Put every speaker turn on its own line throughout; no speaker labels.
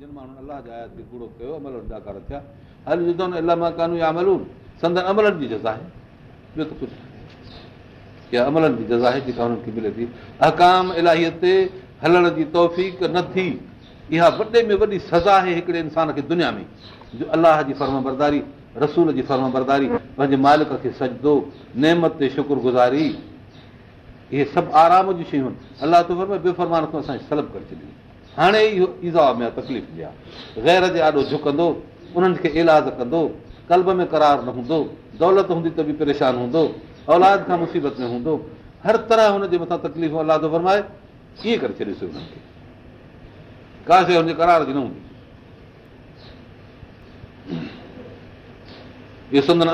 جن ماڻهن الله ڪيو عمل جاڪار ٿيا هل وڌو الله مان ڪانو يا املون سندن عملن جي جزا آهي ٻيو ته ڪجهه ڪه عملن جي جزا آهي جيڪا هنن کي ملي ٿي اهڪام الاهيءَ تي هلڻ جي توف نه ٿي اها وڏي ۾ وڏي سزا آهي هڪڙي انسان کي دنيا ۾ جو الله جي فرم برداري رسول جي فرم برداري پنهنجي مالڪ کي سجدو نيمت تي شڪرگزاري اهي سڀ آرام جون شيون آهن الله ته بيفرمان کان اسان کي سلب ڪري ڇڏي هاڻي اهو ايزا ۾ تڪليف ڏيان غير جي آڏو جهڪندو انهن کي علاج ڪندو ڪلب ۾ ڪرار نه هوندو دولت هوندي ته به پريشان هوندو اولاد کان مصيبت ۾ هوندو هر طرح هن جي مٿان تڪليف ٿو فرمائي ڪيئن ڪري ڇڏيوسين هنن کي. ڪا شيءِ هن جي ڪرار جي نه هوندي.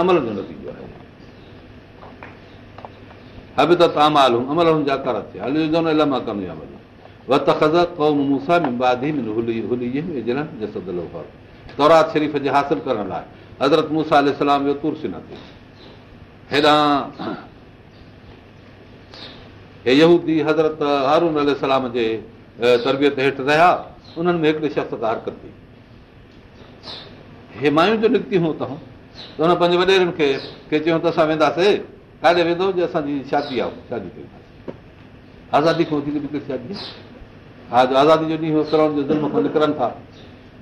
عمل جو نتيجو آهي. هب ته تامال عمل جا ڪر ٿيا. هلي الاهي مان تورات شريف جي حاصل ڪرڻ لاءِ حضرت موسيٰ اسلام جو ترس نه ٿيو هيڏان هي يهودي حضرت هارون الارم جي تربيت هيٺ رهيا انهن ۾ هڪڙي شخص حرڪت ٿي هي مايون جو نڪتيون هيون توهان ته هن پنهنجي وڏيرن کي ڪي چيون ته اسان وينداسين ڪاڏي ويندو جي اسان جي شادي آهي شادي ڪئي کان وڌيڪ به شادي ها جو آزادي جو ڏينهن ڪرڻ جو ظلم کان نڪرن ٿا.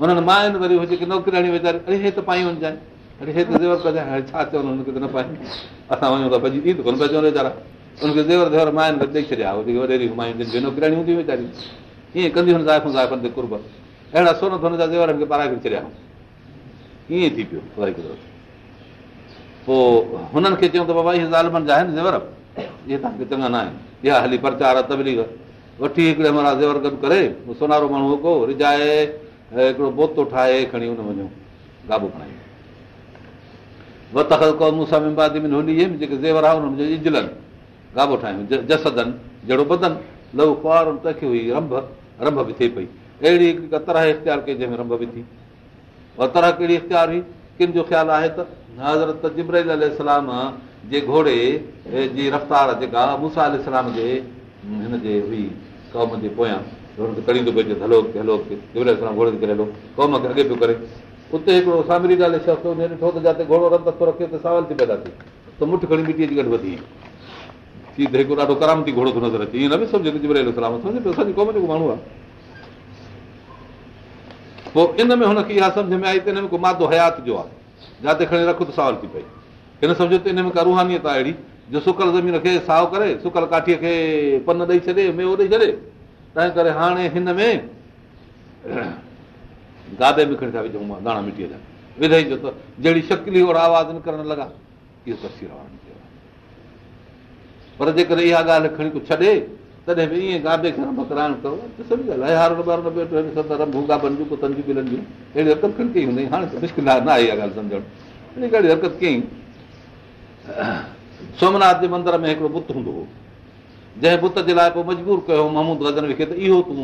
هنن ماين وري جيڪي نوڪرياڻي ويچاري اڙي هي ته پائي وڃجانءِ اڙي هي ته زيور ڪجانءِ هاڻي ڇا چون هن کي ته نه پائي اسان وڃون ته ڀڄي ته ڪونه پيا چون ويچارا. هن کي زيور زيور ماين ڏيئي ڇڏيا. جيڪي وڏيري مايون جن کي نوڪرياڻي هوندي ويچاريون. ائين ڪنديون آهن زائفون زائفن تي ڪرب. اهڙا سون هن جا زيورن کي پارائي ڪري ڇڏيا. ائين ٿي پيو. وري پوءِ هنن کي چيون ته بابا اهي ظالمن جا آهن زيور. اهي توهان کي چڱا نه آهن. اها هلي پرچار تبليگ وٺي هڪڙي معنيٰ زيور گڏ ڪري سونارو ماڻهو ڪو رجائي هڪڙو بوتو ٺاهي کڻي هن وڃو گابو کڻائي ۾ جيڪي زيور آهي اجلن گابو ٺاهيون جسدن جهڙو بدن لهو ڪنهنوارن تنهن کي هئي رنڀ رنڀ به ٿئي پئي. اهڙي طرح اختيار ڪئي جنهن ۾ رنڀ به ٿي. اها طرح ڪهڙي اختيار هئي؟ ڪن جو خيال آهي ته حضرت جبراهل اسلام جي گهوڙي جي رفتار جيڪا موسيٰ اسلام جي هن جي هئي قوم جي پويان هن کي ڪڙهيندو پيو هلو هلو جبر گهوڙي تي ڪري هلو قوم کي اڳي پيو ڪري. اتي هڪڙو سامري ڳالهه شخص ڏٺو ته جتي گهوڙو رنگ ٿو رکي ته ساول ٿي پيدا ٿي. ته مٺ کڻي مٽيءَ جي گڏ وڌي. ٿي ته هڪڙو ڏاڍو ڪرامتي گهوڙو ٿو نظر اچي. ائين نه به سمجهي ته جبر اسلام سمجهي پيو اسان جي قوم جيڪو ماڻهو آهي. پوءِ ان ۾ هن کي اها سمجهه ۾ آئي ته هن ۾ ڪو مادو حيات جو آهي. جتي کڻي رکو ته ساول ٿي پئي هن سمجهو ته هن ۾ ڪا رهانيت آهي اهڙي جو سڪل زمين کي سائو ڪري سڪل ڪاٺيءَ کي پن ڏيئي ڇڏي ميوو ڏيئي ڇڏي تنهن ڪري هاڻي هن ۾ گادي ۾ کڻي ٿا وجهون مان داڻا مٽيءَ جا. وڌئي جو ته جهڙي شڪلي اوڙا آواز نڪرڻ لڳا اهو تصوير پر جيڪر اها ڳالهه کڻي ڪو ڇڏي تڏهن به ائين گابي کي رنڀ ڪرائڻ ڪرو ته سمجهه رنڀو گابن جون پتن جون ٻلن جون اهڙي حرڪت کڻي ڪئي هوندي. هاڻي مشڪل آهي نه آهي اها ڳالهه سمجهڻ. ڪهڙي حرڪت ڪيئين سومناٿ جي مندر ۾ هڪڙو بت هوندو هو جنهن بت جي لاءِ پوءِ مجبور ڪيو مهمود گزن کي ته اهو تون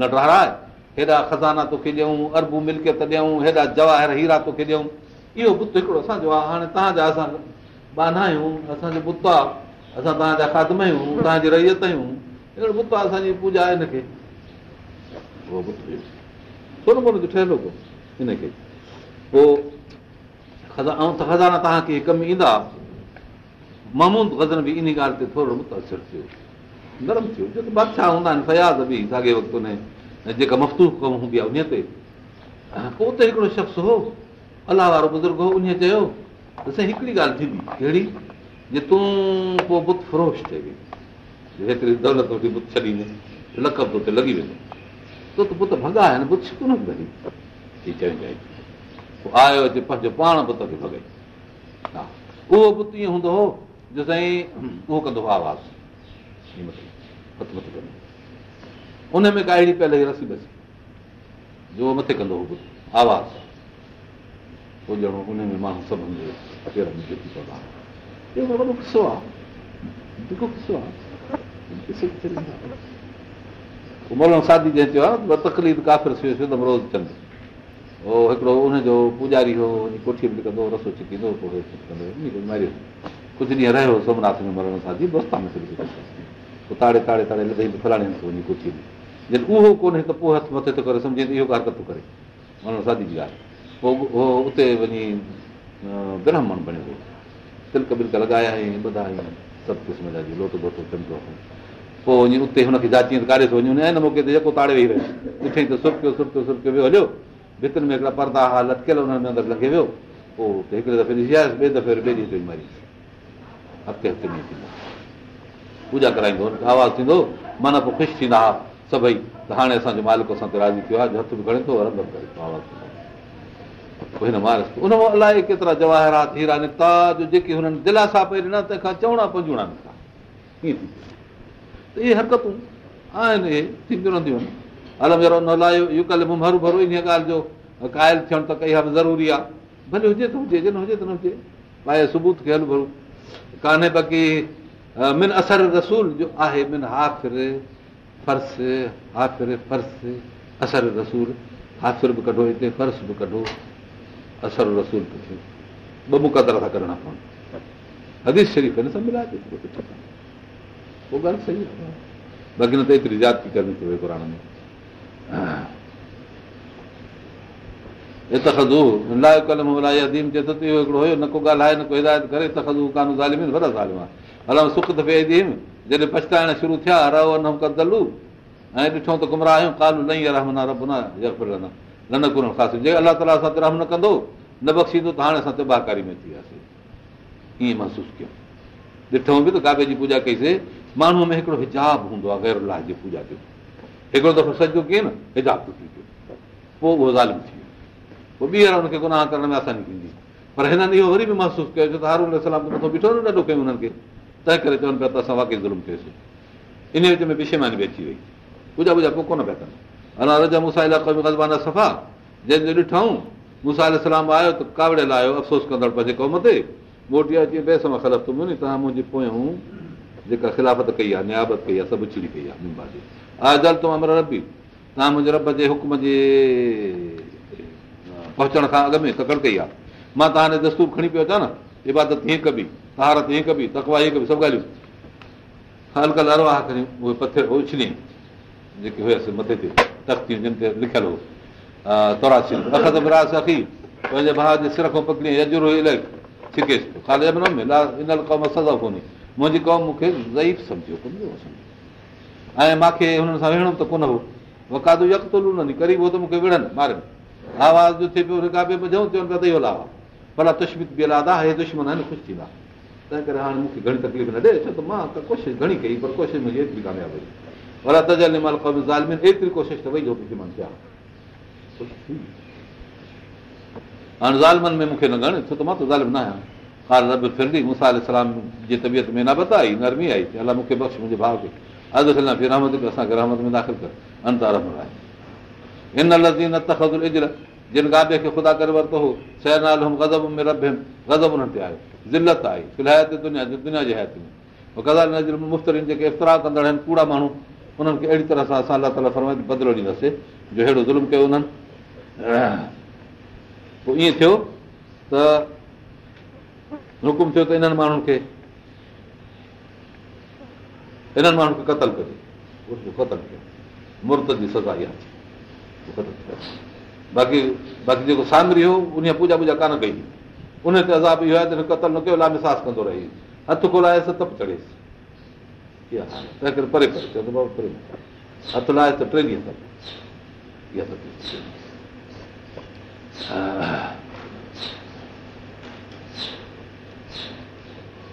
نه ڊهارائي هيڏا کزانا توکي ڏيون اربو ملڪيت ڏيون هيڏا جواهر هيرا توکي ڏيون اهو بت هڪڙو اسان جو آهي هاڻي توهان جا اسان بانا آهيون اسان جو بت آهي اسان توهان جا کادم آهيون توهان جي رهيت آهيون اهڙو بت آهي اسان جي پوڄا آهي هن کي مون جو ٺهيل هن کي پوءِ ۽ ته کزانا توهان کي ڪم ايندا. مهمود گزن به ان ڳالهه تي ٿورو متاثر ٿيو. نرم ٿيو. ڇو ته بادشاهه هوندا آهن فياض به ساڳي وقت ان جيڪا مفتوف ڪم هوندي آهي ان تي. پوءِ اتي هڪڙو شخص هو الله وارو بزرگ هو ان چيو ته سائين هڪڙي ڳالهه ٿيندي. ڪهڙي؟ جي تون پوءِ بت فروش ٿئي هيتري دولت وٺي بت ڇڏيندي. لڪب ته هتي لڳي ويندو. تو ته پٽ ڀڳا آهي نه بت ڪونه ڀڳي چوندي پوءِ آيو اچي پنهنجو پاڻ بت کي ڀڳائي اهو بت ائين هوندو هو جو سائين اهو ڪندو هو آواز. ان ۾ ڪا اهڙي پهلي رسي بسي؟ جو مٿي ڪندو هو بت آواز. ڄڻو ان ۾ ماڻهو سڀ اهو وڏو قصو آهي. جيڪو قصو آهي. مول شادي جنهن چيو آهي تڪليف ڪافر ٿي ويوسين ته روز چند اهو هڪڙو ان جو پوڄاري هو ڪوٺيءَ ۾ ڪندو رسو ڇڪيندو ڪجهه ڏينهن رهيو سومناٿ ۾ مرڻ سان جي دوستا ۾ وڃي جڏهن اهو ڪونهي ته پوءِ هٿ مٿي ٿو ڪري سمجهي ته اهو ڪارڪت ٿو ڪري معنيٰ شادي جي ڳالهه پوءِ اهو اتي وڃي برهمڻ بڻيو تلڪ بلڪ لڳايا آهيون ٻڌا آهيون سڀ قسم جا لوٽو بوٽو چمڪو پوءِ وڃي اتي هن کي جاچي ڪاڙهي ٿو وڃي موقعي تي جيڪو تاڙي ويهي رهيو ڏٺئين ته سرڪيو سرڪيو سرڪيو ويو هليو ڀتن ۾ هڪڙا پردا ها لٽڪيل هنن ۾ اندر لنگهي ويو پوءِ هڪڙي دفعي ڏسي آيس ٻئي دفعي ٻئي ڏينهن تي ماريس هفتي هفتي ۾ ٿيندو پوڄا ڪرائيندو آواز ٿيندو معنيٰ پوءِ خوش ٿيندا هئا سڀئي ته هاڻي اسان جو مالڪ اسان تي راضي ٿيو آهي هٿ به کڻي ٿو ڪري آواز پوءِ هن ماريس ان مان الائي ڪيترا جواهرات هيرا نڪتا جو جيڪي هنن دلاسا پئي ڏنا تنهن کان چوڻا اهي حرڪتون آهن اهي ٿينديون رهنديون آهن هل هرو ڀرو ان ڳالهه جو قائل ٿيڻ ته ڪئي ها ضروري آهي. ڀلي هجي ته هجي نه هجي ته نه هجي. ڀائي ثبوت کي هل ڀرو. ڪانهي باقي من اثر رسول جو آهي من هافر فرس هافر فرس اثر رسول. هافر به ڪڍو هتي فرش به ڪڍو. اثر رسول به ٿيو ٻه مقدر ٿا ڪرڻا پون. حديث شريف هن سان ملائي پوءِ ڳالهه صحيح آهي. باقي نه ته ايتري جاتي ڪرڻي پوي قر ۾ جڏهن پڇتائڻ شروع ٿيا ته گمراهه الله تالا اسان رحم نه ڪندو نه بخشيندو ته هاڻي اسان تباڪاري ۾ ٿي وياسين. ائين محسوس ڪيون. ڏٺو به ته ڪابي جي پوڄا ڪئيسين ماڻهوءَ ۾ هڪڙو هجاب هوندو آهي غير الله جي پوڄا ڪيون هڪڙو دفعو سڄو ڪيون نه هجاب ٽٽي پيو. پوءِ اهو ظالم ٿي ويو. پوءِ ٻيهر هن کي گناهه ڪرڻ ۾ آساني ٿيندي. پر هنن اهو وري به محسوس ڪيو ڇو ته هارون سلام بيٺو نه ڏاڍو ڪيون هنن کي. تنهن ڪري چون پيا ته اسان واقعي ظلم ڪيوسين ان وچ ۾ به اچي وئي. ووڄا پوءِ ڪونه پيا ڪن. الا رضا مون سان علائقو صفا. جنهن جو ڏٺئون مون سان سلام آيو ته ڪاوڙي لاهيو افسوس ڪندڙ پنهنجي قوم تي. موٽي اچي بيس مان خلف تم ني توهان منهنجي پويان جيڪا خلافت ڪئي آهي نيابت ڪئي آهي سڀ اڇڙي ڪئي آهي ها تون امر ربي. توهان منهنجي رب جي حڪم جي پهچڻ کان اڳ ۾ تڪڙ ڪئي آهي. مان توهان دستور کڻي پيو اچان نه عبادت هيئن ڪبي طهارت هيئن ڪبي تڪوا هيئن ڪبي سڀ ڳالهيون. هلڪل کڻي اهي پٿر اڇلي جيڪي هيس مٿي تي تختيون جن تي لکيل هو. توراسي اکي پنهنجي ڀاءُ جي سر کان پڪڙي يجر الاهي ڇڪيس خالي ان قوم سزا ڪونهي منهنجي قوم مون کي ضعيف سمجهو ۽ مون کي هنن سان ويهڻو ته ڪونه هو. وڪادو نه قريب هو ته مون کي وڙهن ڀلا هي دشمن آهن خوش ٿيندا تنهن ڪري هاڻي مون کي گهڻي تڪليف نه ڏي ڇو ته مان ڪوشش گهڻي ڪئي پر ڪوشش ڪامياب هئي. ڀلا هاڻي ظالمن ۾ مون کي نه گهڻ ڇو ته مان ته ظالم نه آهيان. حال رب فردي مون سان سلام جي طبيعت ۾ نبت آئي نرمي آئي الله مون کي بخش منهنجي ڀاءُ کي اسان کي رحمت ۾ داخل ڪر انت رحمت آهي هن لزين تخدل اجر جن گابي کي خدا ڪري ورتو هو فلهايت دنيا دنيا جي حيات ۾ مفترين جيڪي افترا ڪندڙ آهن ڪوڙا ماڻهو انهن کي اهڙي طرح سان اسان الله تالا فرمائي بدلو ڏينداسين جو اهڙو ظلم ڪيو انهن پوءِ ائين ٿيو ته حڪم ٿيو ته انهن ماڻهن کي انهن ماڻهن کي قتل ڪيو مورتي جي سزا اها باقي باقي جيڪو سامري هو ان پوڄا پوڄا ڪانه ڪئي ان تي عذاب اهو آهي ته قتل نه ڪيو لامساس ڪندو رهي هٿ کولائيس ته چڙهيس تنهن ڪري پري پري چيو پري هٿ لاهي ته ٽي ڏينهن اها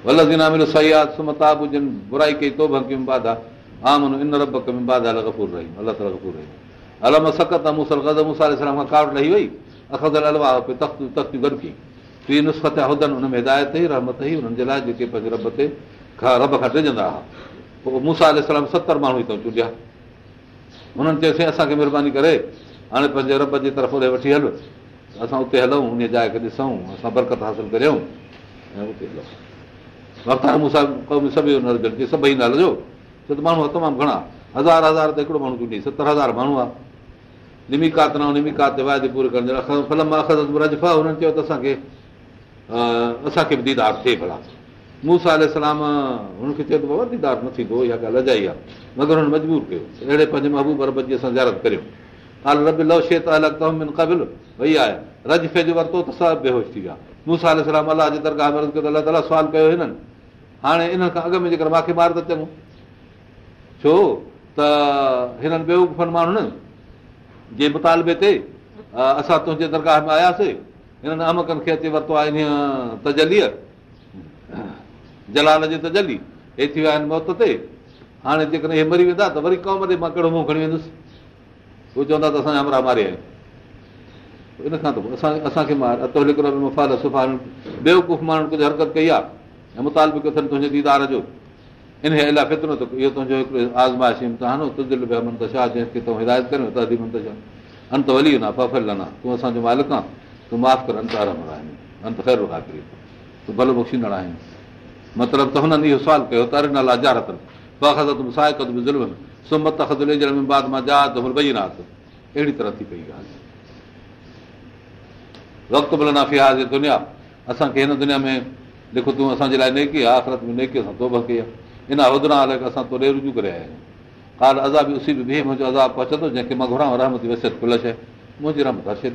ولزينا صياد سمتاب جن برائي ڪئي ان رب ڪميم باڌا گفور رهي الله تالا گفور رهي الم سخت موسل گز موسيٰ سلام کان ڪاوٽ لهي وئي اکدل الوا پي تخت تختيون گڏ ڪئي ٽي ۾ هدايت ئي رحمت ئي هنن جي لاءِ جيڪي پنهنجي رب تي رب کان ٽجندا هئا پوءِ موسيٰ سلام ستر ماڻهو هتان چونڊيا هنن چيوسين اسان کي مهرباني ڪري هاڻي پنهنجي رب جي طرف وٺي هل اسان اتي هلون ان جاءِ کي ڏسون اسان برڪت حاصل ڪريون ۽ اتي هلون وقتار مون سان سڀئي سڀئي نه هلجو ڇو ته ماڻهو تمام گهڻا هزار هزار ته هڪڙو ماڻهو چونڊي ستر هزار ماڻهو آهي نمڪات نه نمڪات تي وائدي پوري ڪرڻ فلم هنن چيو ته اسان کي اسان کي به ديدار ٿئي ڀلا موسيٰ سلام هن کي چيو ته وڏيدار نه ٿيندو اها ڳالهه اجائي آهي مگر هن مجبور ڪيو اهڙي پنهنجي محبوب رب جي اسان زارت ڪريو حال رب لو شي قبل وئي آهي رج في جو ورتو ته سڀ بيهوش ٿي ويا موسيٰ سلام الله جي درگاهه ۾ ته الله تالا سوال ڪيو هنن هاڻي انهن کان اڳ ۾ جيڪر مون کي مار ته چڱو. ڇو ته هنن بيوڪوفن ماڻهن جي مطالبي تي اسان تنهنجي درگاهه ۾ آياسين هنن امڪن کي اچي ورتو آهي ان تجليءَ. جلال جي تجلي هي ٿي ويا آهن موت تي. هاڻي جيڪڏهن هي مري ويندا ته وري قوم ڏي مان ڪهڙو منهن کڻي ويندس؟ اهي چوندا ته اسان ماريا آهيون ان کان ته پوءِ اسان اسان کي مار اتو هڪڙو مفال سفان. بيوقوف ماڻهن ڪجهه حرڪت ڪئي آهي ۽ مطالبو ڪيو اٿن تنهنجي ديدار جو. ان الاهي فترو ته اهو تنهنجو هڪڙو آزمائش امتحان تنهنجي به امن ته جنهن کي تون هدايت ڪريو ته من ته ڇا انت ولي نه ففل نه تون اسان جو مالڪ آهي. تون معاف ڪر انت آرام آهن انت خير خاطري تون ڀلو بخشيندڙ آهين. مطلب ته هنن اهو سوال ڪيو ته اري نالا جارت تون سائڪ به ظلم سمت خود ۾ بعد مان جا ته ڀئي رات اهڙي طرح ٿي پئي ڳالهه. وقت نه فهاز دنيا. اسان کي هن دنيا ۾ لکو تون اسان جي لاءِ نيڪي آهي آخرت ۾ نيڪي اسان توب ڪئي آهي. ان هدرا هلي اسان توڙي رجو ڪري آيا آهيون. ڪال عذاب اسي به بيهه منهنجو عذاب پهچندو جنهن کي مان گهران رحمت وسيت ڪل شيءِ. منهنجي رحمت هر شيءِ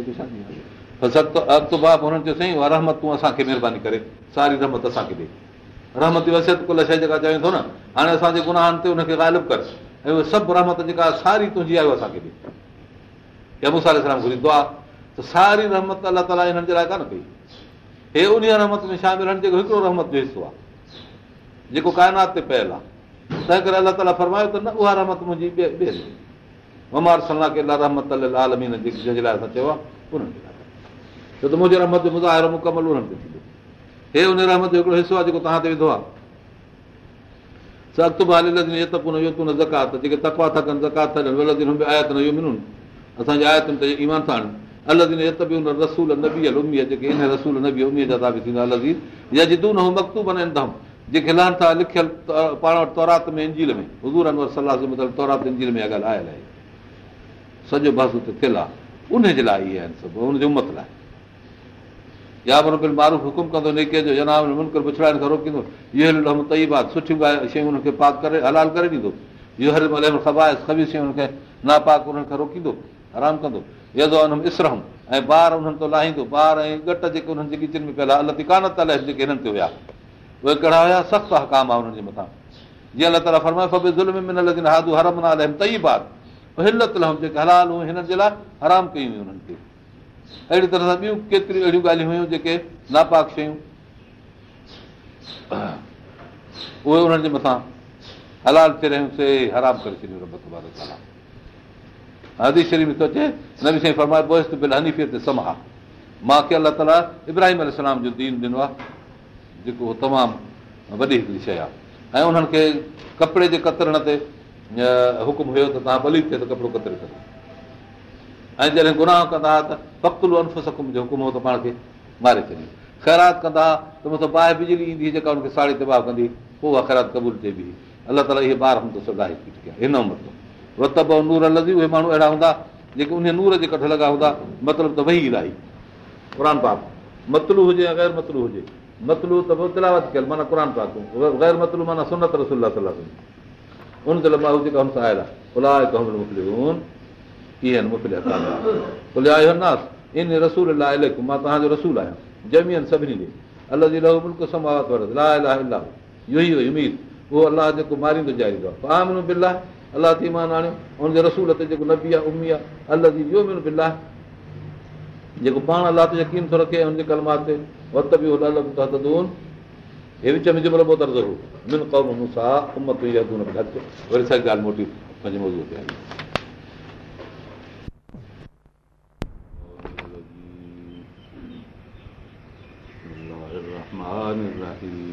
تي باپ هنن چيو سائين اها رحمت تون اسان کي مهرباني ڪري. ساري رحمت اسان کي ڏي. رحمت وسيت ڪل شيءِ جيڪا چوي ٿو نه هاڻي اسان جي گناهن تي هن کي غائب ڪر. ۽ اها سڀ رحمت جيڪا ساري تنهنجي اها اسان کي ڏي. گهريندو آهي ته ساري رحمت الله تالا هنن جي لاءِ ڪانه ڪئي هي ان رحمت ۾ شامل آهن جيڪو هڪڙو رحمت جو حصو آهي جيڪو ڪائنات تي پيل آهي تنهن ڪري الله تالا فرمايو ته نه اها رحمت منهنجي ممار صلاح ڪي الله رحمت آلمين جنهن جي لاءِ اسان چيو آهي انهن جي لاءِ ڇو ته منهنجي رحمت جو مظاهرو مڪمل انهن تي ٿيندو هي ان رحمت جو هڪڙو حصو آهي جيڪو توهان تي وڌو آهي زڪات جيڪي تڪوا ٿا ڪن زڪات ٿا ڏين آيات نه اهو ملون اسان جي آيتن تي ايمان ٿا آڻن نه لهن ٿا لکيل سڄو بس هتي ٿيل آهي. ان جي لاءِ اهي آهن ان جي امت لاءِ. يا ماڻهو حڪم ڪندو نيڪي جو جناب منڪر پڇڙائڻ کان پاڪ ڪري هلال ڪري ڏيندو. اهو هر مهل خبائي کبي شيون هن کي ناپاڪ انهن کان روڪيندو آرام ڪندو يدو هن ۾ اسرهم ۽ ٻار انهن تو لاهيندو ٻار ۽ گهٽ جيڪي هنن جي ڪچن ۾ پيل آهي الله ڪانه ته جيڪي هنن تي هئا اهي ڪهڙا هئا سخت هڪام آهي هنن جي مٿان جيئن الله تالا فرمائي فبي ظلم ۾ نه هادو هرم نه ٿئي بات هلت لهم جيڪي هلال هيون هنن جي لاءِ آرام ڪيون هيون هنن کي اهڙي طرح سان ٻيون ڪيتريون اهڙيون ڳالهيون هيون جيڪي ناپاڪ شيون اهي انهن جي مٿان هلال ٿئي رهيون سي حرام ڪري ڇڏيون رب تالا هدي شريف ٿو اچي نه به سائين فرمائي بوئس بل هنيفيت تي سما مون کي الله تالا ابراهيم جو دين ڏنو آهي جيڪو تمام وڏي هڪڙي شيءِ آهي ۽ انهن کي ڪپڙي جي ڪترڻ تي حڪم هيو ته توهان ڀلي ٿئي ته ڪپڙو ڪتري ڪري ۽ جڏهن گناهه ڪندا ته پڪل انفسڪم جو حڪم هو ته پاڻ کي ماري ڇڏيو خيرات ڪندا ته مون ته باهه بجلي ايندي جيڪا هن کي ساڙهي تي باهه ڪندي پوءِ اها خيرات قبول ٿئي به الله تالا اهي ٻار ٿي ڪيا هن مطلب وتب نور لڌي اهي ماڻهو اهڙا هوندا جيڪي ان نور جي ڪٺي لڳا هوندا مطلب ته وهي الاهي. قر پاڪ. متلو هجي يا غير متلو هجي. متلو ته پوءِ تلاوت ڪيل معنيٰ قر پاڪ. غير متلو معنيٰ سنت رسول ان تي مان جيڪا هن سان آيل آهي ان رسول لاءِ مان توهان جو رسول آهيان. ڄمي آهن سڀني ڏي الله جي لهو ملڪ سماوت لا اهو ئي اميد اهو الله جيڪو ماريندو جاريندو آهي پامن بلا अलाह थी मान आणियो हुनजे रसूल ते जेको नबी आहे उमी आहे अलाह जी इहो मिन बिला जेको पाण अलाह ते यकीन थो रखे हुनजे कलमात ते वत बि हे विच में जुमिलो मोतर ज़रूरु मिन क़ौम मूंसां उमत घटि वरी साॻी ॻाल्हि मोटी पंहिंजे मौज़ूअ ते आई الرحيم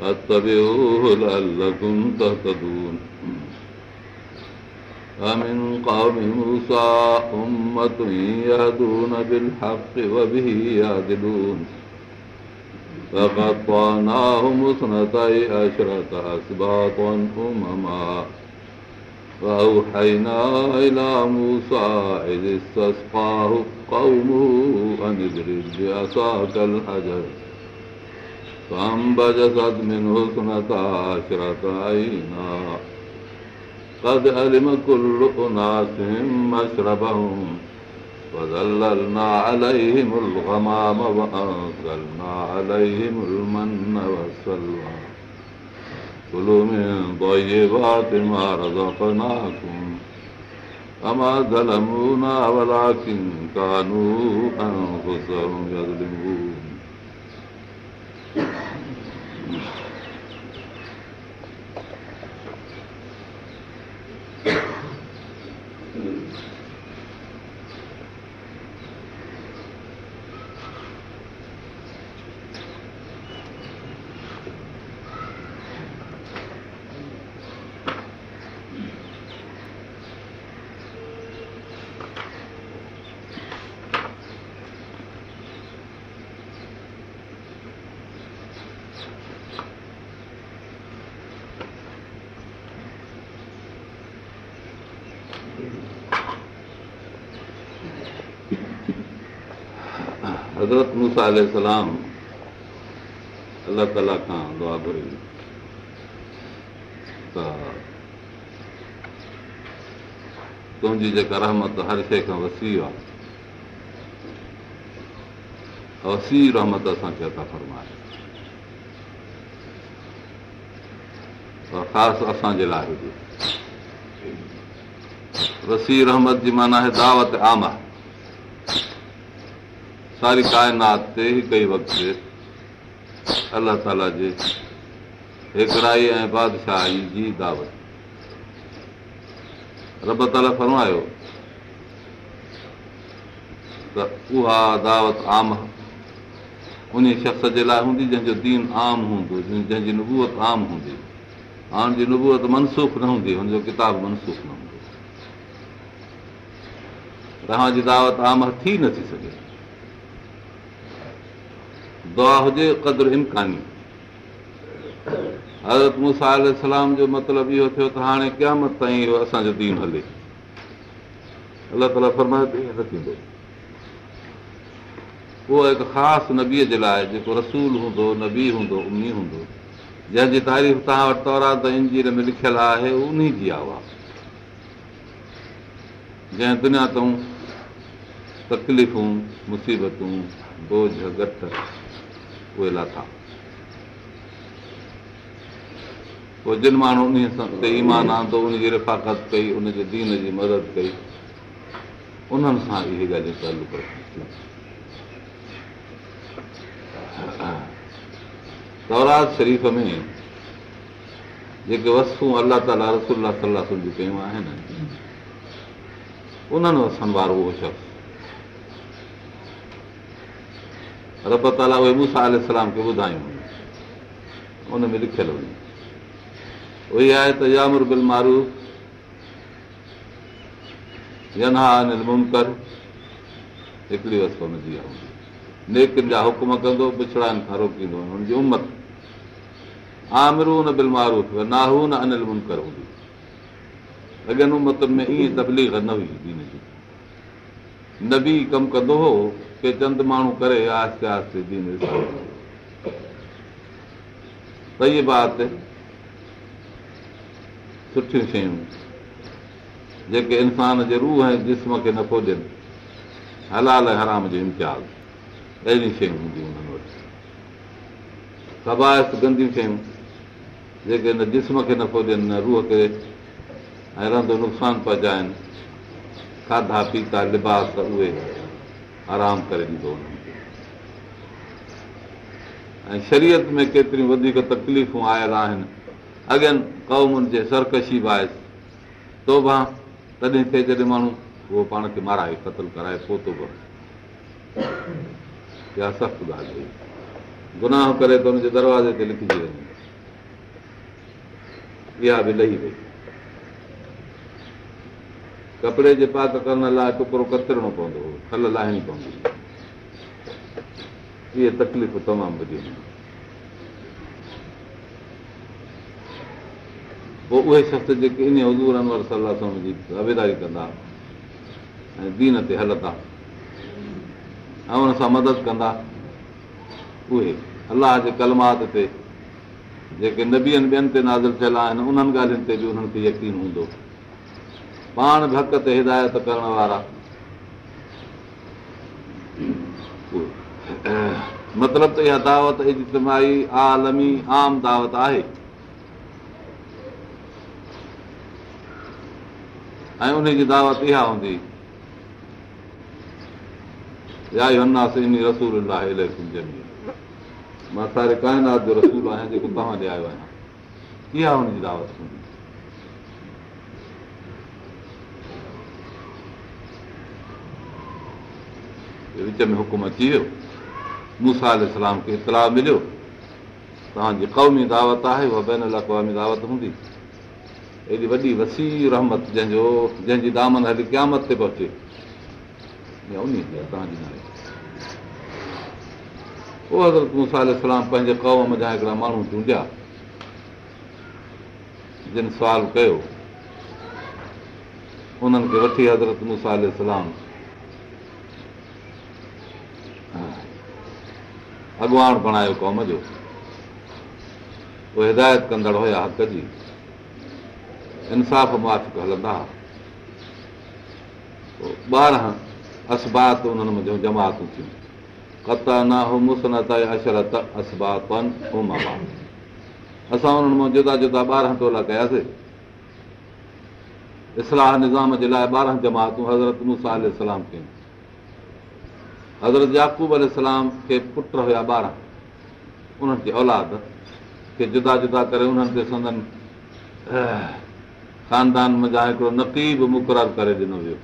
فاتبعوه لعلكم تهتدون. ومن قوم موسى أمة يهدون بالحق وبه يعدلون. فقطعناهم اثنتي عشرة أسباطا أمما. وأوحينا إلى موسى إذ استسقاه قومه أن اضرب بعصاك الحجر. فانبجست منه اثنتا عشرة عينا قد علم كل أناس مشربهم وذللنا عليهم الغمام وأنزلنا عليهم المن والسلوى كلوا من طيبات ما رزقناكم وما ظلمونا ولكن كانوا أنفسهم يظلمون موسيٰ سلام الله تالا کان دعا گهري ته تنهنجي جيڪا رحمت هر شيءِ کان وسي آهي وسي رحمت اسان کي عطا فرمائي خاص اسان جي لاءِ هجي وسي رحمت جي معنيٰ آهي دعوت عام آهي ساري ڪائنات تي هڪ ئي وقت الله تالا جي هڪڙائي ۽ بادشاهي جي دعوت. رب تالا فرمايو ته اها دعوت عام ان شخص جي لاءِ هوندي جنهن جو دين عام هوندو جنهن جي نبوئت عام هوندي. هاڻي جي نبوئت منسوک نه هوندي هن جو ڪتاب منسوک نه هوندو. توهان جي دعوت عام ٿي نٿي سگهي دعا هجي قدر امڪاني حضرت موسيٰ سلام جو مطلب اهو ٿيو ته هاڻي قيامت تائين اهو اسان جو دين هلي الله تالا فرمائي نه ٿيندو اهو هڪ خاص نبيءَ جي لاءِ جيڪو رسول هوندو نبي هوندو امي هوندو جنهن جي تعريف توهان وٽ تورات انجير ۾ لکيل آهي ان جي آهي جنهن دنيا تان تڪليفون مصيبتون بوجهه گهٽ اهي لاٿا پوءِ جن ماڻهو ان تي ايمان آندو ان جي رفاقت ڪئي ان جي دين جي مدد ڪئي. انهن سان اهي ڳالهيون تعلق تورات شريف ۾ جيڪي وستو الله تالا رسولا صلاح جون ڪيون آهن انهن وسن وارو اهو شخص رب تالا اهي موسيٰ سلام کي ٻڌايون ان ۾ لکيل هئي اها آهي ته يامر بل مارو ينها انيل منڪر هڪڙي وستو هن جي آهي نيڪن جا حڪم ڪندو پڇڙائن کان روڪيندو هن جي امت آمرو نه بل مارو ناهو نه انيل منڪر هوندي اڳين امتن ۾ ائين تبليگ نه هئي دين جي نه به ڪم ڪندو هو ڪي چند ماڻهو ڪري آهستي آهستي دين صحيح بات سٺيون شيون جيڪي انسان جي روهه ۽ جسم کي نفعو ڏين هلال ۽ حرام جو امتياز اهڙيون شيون هونديون هنن وٽ سباهت گنديون شيون جيڪي نه جسم کي نفعو ڏين نه روهه کي ۽ رنڌو نقصان پهچائين کاڌا پيتا لباس اهي آرام ڪري ڏيندو هنن کي ۽ شرييت ۾ ڪيتريون وڌيڪ تڪليفون آيل آهن. اڳين قومن جي سرڪشي باهس توبا تڏهن ٿئي جڏهن ماڻهو اهو پاڻ کي مارائي قتل ڪرائي پوءِ ٿو اها سخت ڳالهه هئي. گناهه ڪري ته هن جي دروازي تي لکجي وڃي. اها به لهي وئي ڪپڙي جي پاڪ ڪرڻ لاءِ ٽڪڙو ڪترڻو پوندو کل لاهڻي پوندي. اهي تڪليف تمام وڏيون پوءِ اهي شخص جيڪي ان حضور انور صلاح جي اويداري ڪندا ۽ دين تي هلندا ۽ هن سان مدد ڪندا اهي الله جي ڪلمات تي جيڪي نبين ٻين تي ناز ٿيل آهن انهن ڳالهين تي به انهن کي يقين هوندو پاڻ ڀڪ تي هدايت ڪرڻ وارا. مطلب ته اها دعوت اجتماهي عالمي عام دعوت آهي. ۽ ان جي دعوت اها هوندي. رسول مان ساري ڪائنات جو رسول آهيان جيڪو توهان ڏي آيو آهيان. اها هن جي دعوت هوندي وچ ۾ حڪم اچي ويو موسيٰ اسلام کي اطلاع مليو توهان جي قومي دعوت آهي اها دعوت هوندي ايڏي وڏي وسي رحمت جنهن جو جنهن جي دامن هلي قيامت تي پهچي پوءِ حضرت موسيٰ اسلام پنهنجي قوم جا هڪڙا ماڻهو چونڊيا جن سوال ڪيو انهن کي وٺي حضرت موسيٰ اسلام اڳواڻ بڻايو قوم جو اهي هدايت ڪندڙ هئا حق جي انصاف مئافڪ هلندا هئا ٻارهن اثبات انهن منهنجو جماتون ٿيون ڪتا نه هو مسنت عشرت اثبات اسان انهن مان جدا جدا ٻارهن ٽولا ڪياسين اصلاح نظام جي لاءِ ٻارهن جماتون حضرت موسيٰ اسلام ڪيون حضرت ياقوب ال کي پٽ هئا ٻارهن انهن جي اولاد کي جدا جدا ڪري انهن تي سندن خاندان منهنجا هڪڙو نقيب مقرر ڪري ڏنو ويو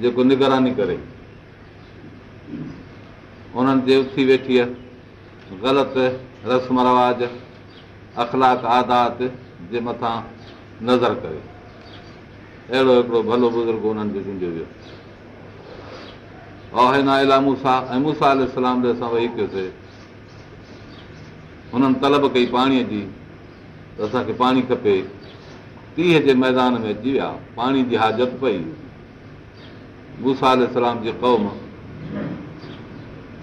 جيڪو نگراني ڪري انهن جي اٿي ويٺي غلط رسم رواج اخلاڪ آدات جي مٿان نظر ڪري اهڙو هڪڙو ڀلو بزرگ انهن جو چونڊيو ويو اسان ويهي ڪيوسين هنن طلب ڪئي پاڻيءَ جي ته اسان کي پاڻي کپي ٽيهه جي ميدان ۾ اچي ويا پاڻي جي هازت پئي موسيٰ اسلام جي قوم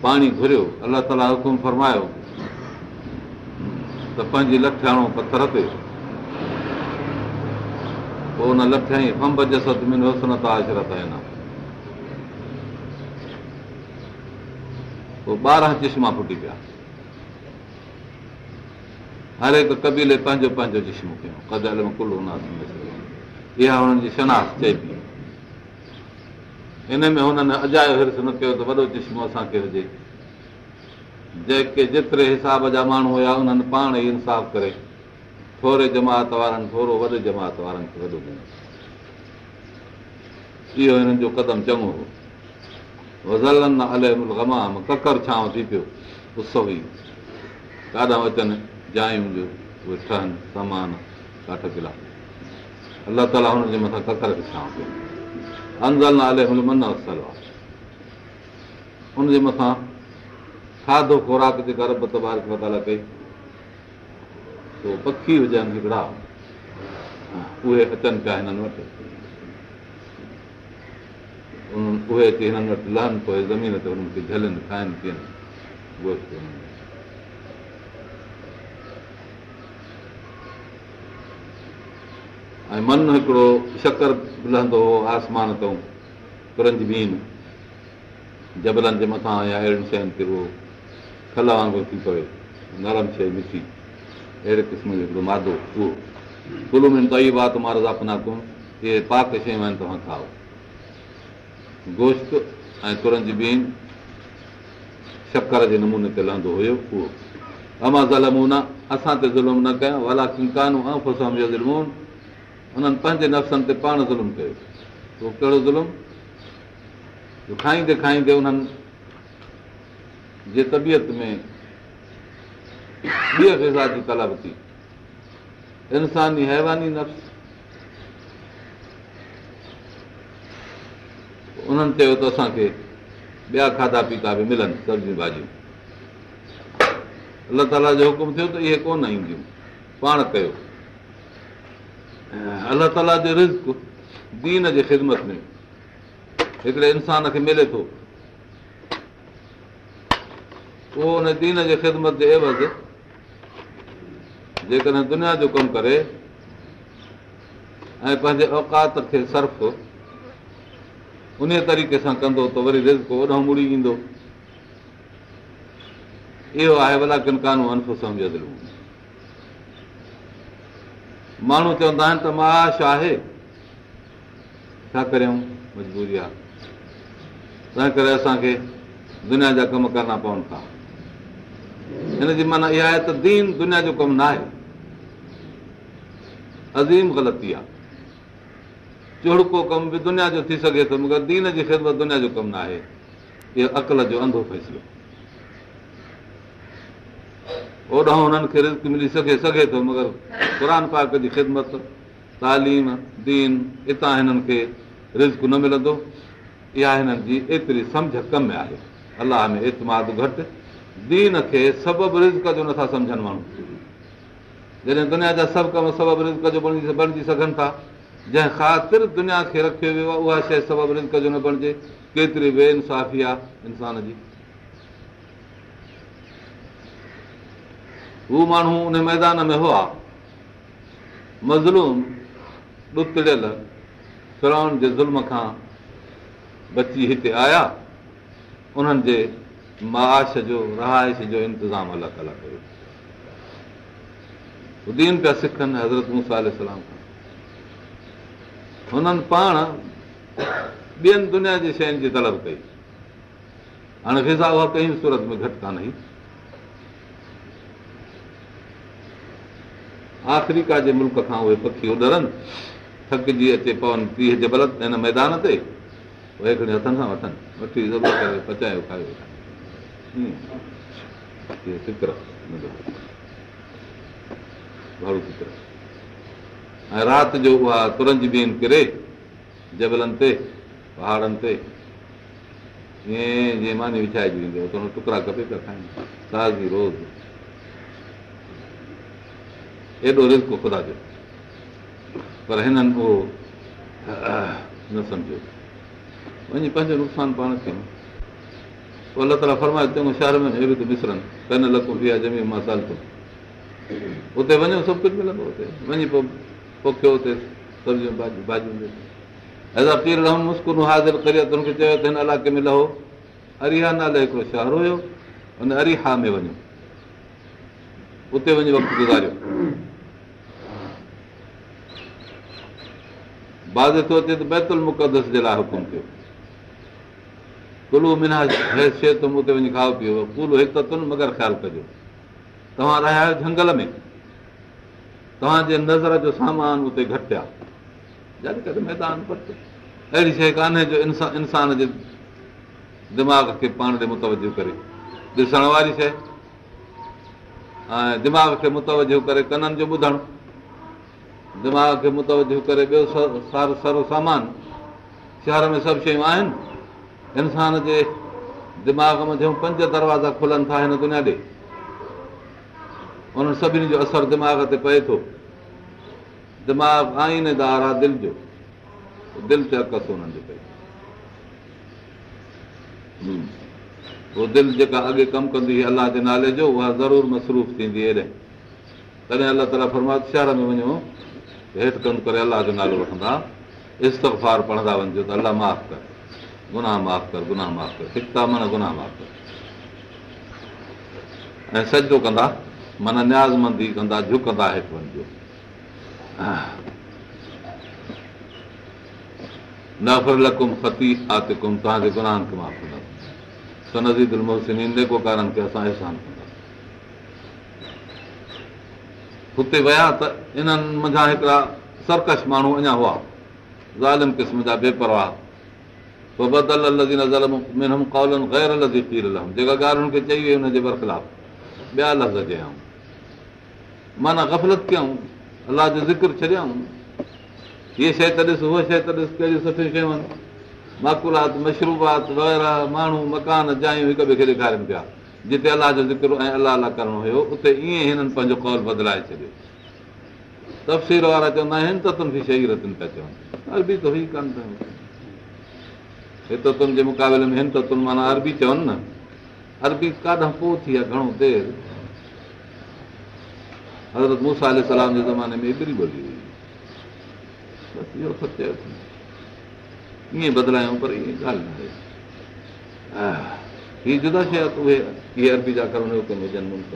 پاڻي گهريو الله تالا حڪم فرمايو ته پنهنجي لٺ هڻو پٿر تي پوءِ هن لٺ هئي فمب جست ۾ هسن ٿا عشرت آهن پوءِ ٻارهن چشما ڦٽي پيا. هر هڪ ڪبيلي پنهنجو پنهنجو چشمو ڪيو. ڪدل ۾ ڪل اها هنن جي شناخت چئي پئي. ان ۾ هنن اجايو حرص نه ڪيو ته وڏو چشمو اسان کي هجي. جيڪي جيتري حساب جا ماڻهو هئا انهن پاڻ ئي انصاف ڪري ٿوري جماعت وارن ٿورو وڏي جماعت وارن کي وڏو ڏنو. اهو هنن جو قدم چڱو هو گمام ڪڪر ڇانو ٿي پيو اس هئي ڪاڏا اچن جايون جو اهي ٺهن سامان ڪاٺ ڪلا الله تالا هن جي مٿان ڪڪر کي ڇانو پيو اندل نه هن من اصل هن جي مٿان کاڌو خوراڪ جيڪا رب تبار متالا ڪئي پکي هجن هڪڙا اهي اچن پيا هنن وٽ اهي اچي هنن وٽ لهن پوءِ زمين تي هنن کي جهلن کائين پيئن. ۽ من هڪڙو شڪر لهندو هو آسمان تان ترنج بين جبلن جي مٿان يا اهڙين شين تي اهو کل وانگر ٿي پوي نرم شيءِ مٺي. اهڙي قسم جو هڪڙو مادو اهو. ڪل ۾ ٿئي بات مار اپنا ڪم اهي پاڪ شيون آهن توهان کائو گوشت ۽ ترنج بين شڪر جي نموني تي لهندو هيو اهو اما زلمون اسان تي ظلم نه ڪيون انهن پنهنجي نفسن تي پاڻ ظلم ڪيو اهو ڪهڙو ظلم کائيندي کائيندي انهن جي طبيعت ۾ ٻئي فضا جي طلب ٿي انساني حيواني نفس انهن چيو ته اسان کي ٻيا کاڌا پيتا به ملن سبزيون ڀاڄيون. الله تالا جو حڪم ٿيو ته اهي ڪونه اينديون پاڻ ڪيو. الله تالا جو رزڪ دين جي خدمت ۾ هڪڙي انسان کي ملي ٿو. اهو هن دين جي خدمت جي عيوض جيڪڏهن دنيا جو ڪم ڪري ۽ پنهنجي اوڪات کي سرف ان طريقي سان ڪندو ته وري اوڏان مڙي ايندو. اهو آهي ڀلا ڪن ڪانو انف سمجهه ماڻهو چوندا آهن ته ماش آهي. ڇا ڪريون مجبوري آهي. تنهن ڪري اسان کي دنيا جا ڪم ڪرڻا پون ٿا. هن جي معنيٰ اها آهي ته دين دنيا جو ڪم نه آهي عظيم غلطي آهي چڙڪو ڪم به دنيا جو ٿي سگهي ٿو مگر دين جي خدمت دنيا جو ڪم نه آهي اهو عقل جو انڌو فيصلو. اوڏان هنن کي رزڪ ملي سگهي سگهي ٿو مگر قر پاڪ جي خدمت تعليم دين هتان هنن کي رزڪ نه ملندو. اها هنن جي ايتري سمجهه ڪم ۾ آهي. الله ۾ اعتماد گهٽ. دين کي سبب رزڪ جو نٿا سمجهن ماڻهو. جڏهن دنيا جا سڀ ڪم سبب رزڪ جو بڻجي سگهن ٿا جنهن خاطر دنيا کي رکيو ويو آهي اها شيءِ سبب رزڪ جو نه بڻجي. ڪيتري بي انسافي آهي انسان جي. هو ماڻهو ان ميدان ۾ هئا مظلوم ڏتڙيل فرون جي ظلم کان بچي هتي آيا. انهن جي ماش جو رهائش جو انتظام الله تالا ڪيو. دين پيا سکن حضرت موسيٰ کان هنن پاڻ ٻين دنيا جي شين جي طلب ڪئي. هاڻي فضا اها ڪنهن سورت ۾ گهٽ ڪانه هئي. آفرڪا جي ملڪ کان اهي پکي اڏرن ٿڪجي اچي پون پيهه جي هن ميدان تي اهي هڪڙي هٿن سان وٺن وٺي زبر ڪري پچايو کايو ۽ رات جو اها ترنج به ڪري جبلن تي پهاڙن تي. ائين جيئن ماني وڇائجي ويندو ٽڪڙا ڪپي پيا کائين. تازي روز. ايڏو رسڪ خدا جو. پر هنن اهو نه سمجهو وڃي پنهنجو نقصان پاڻ ڪيون. پوءِ الله تالا فرمائي چڱو شهر ۾ اهڙو ته ڏسن ڪن لڪو به آهي زمين مان سال اتي وڃو سڀ ڪجهه ملندو هتي. وڃي پوءِ پوکيو هتي؟ سبزيون ڀاڄيون ڀاڄيون هيزا پير رهن مسڪن چيو ته هن علائقي ۾ لهو. ارها نالي هڪڙو شهر هيو هن ارها ۾ وڃو. اتي وڃي وقت گذاريو. باز اچي ته بيتل مقدس جي لاءِ حڪم ڪيو. ڪلو منا شيءِ تم کائو پيئو. ڪل هڪ تن مگر خيال ڪجو. توهان رهيا آهيو جهنگل ۾ توهان جي نظر جو سامان اتي گهٽ آهي. ميدان پٽ. اهڙي شيءِ ڪانهي جو انسان انسان جي دماغ کي پاڻ ڏي متوجو ڪري. ڏسڻ واري شيءِ. ۽ دماغ کي متوجو ڪري ڪنن جو ٻڌڻ. دماغ کي متوجو ڪري ٻيو سارو سرو سامان. شهر ۾ سڀ شيون آهن. انسان جي دماغ ۾ جون پنج دروازا کلن ٿا هن دنيا ڏي انهن سڀني جو اثر دماغ تي پئي ٿو. دماغ آئينيدار آهي دل جو. دل تي اڪس هنن جو پئي اهو دل جيڪا اڳي ڪم ڪندي هئي الله جي نالي جو اها ضرور مصروف ٿيندي هيڏي. تڏهن الله تالا فرمات ۾ وڃو هيٺ ڪم ڪري الله جو نالو وٺندا. استفار پڙهندا وڃجو ته الله ڪر. گناهه معاف ڪر گناهه معاف ڪر. سڪتا معنيٰ گناهه معاف ڪر. ۽ سڄو ڪندا معنيٰ نيازمندي ڪندا جهڪندا هيٺ وڃجو نفر لڪم خطي آتڪم توهان جي گناهن کي معاف ڪندا سنزي دل محسن نيڪوڪارن کي اسان احسان ڪنداسين. هتي ويا ته انهن منجهان هڪڙا سرڪش ماڻهو اڃا هئا. ظالم قسم جا بيپرواهه. بدل جيڪا ڳالهه هن کي چئي وئي هن جي برخلاف. ٻيا لفظ چيئون معنيٰ گفلت ڪيون؟ الله جو ذڪر ڇڏيئون هيءَ شيءِ ته ڏس اها شيءِ ته ڏس ڪهڙيون سٺيون شيون آهن. ماڪلات مشروبات وغيره ماڻهو مڪان جايون هڪ ٻئي کي ڏيکارن پيا. جتي الله جو ذڪر ۽ الله الله ڪرڻو هيو اتي ائين هنن پنهنجو ڪول بدلائي ڇڏيو. تفسير وارا چوندا آهن هن کي شهي رتن پيا چون. عربي ته هئي ڪانه هتن جي مقابلي ۾ هن تتن معنيٰ عربي چون نه. عربي ڪاڏان پوءِ ٿي آهي گهڻو دير حضرت موسيٰ سلام جي زماني ۾ هڪڙي ٻولي هئي بس اهو چيو ائين بدلايون پر ائين ڳالهه نه آهي هيءَ جدا شيءِ اهي اهي عربي جا ڪر هجن ملڪ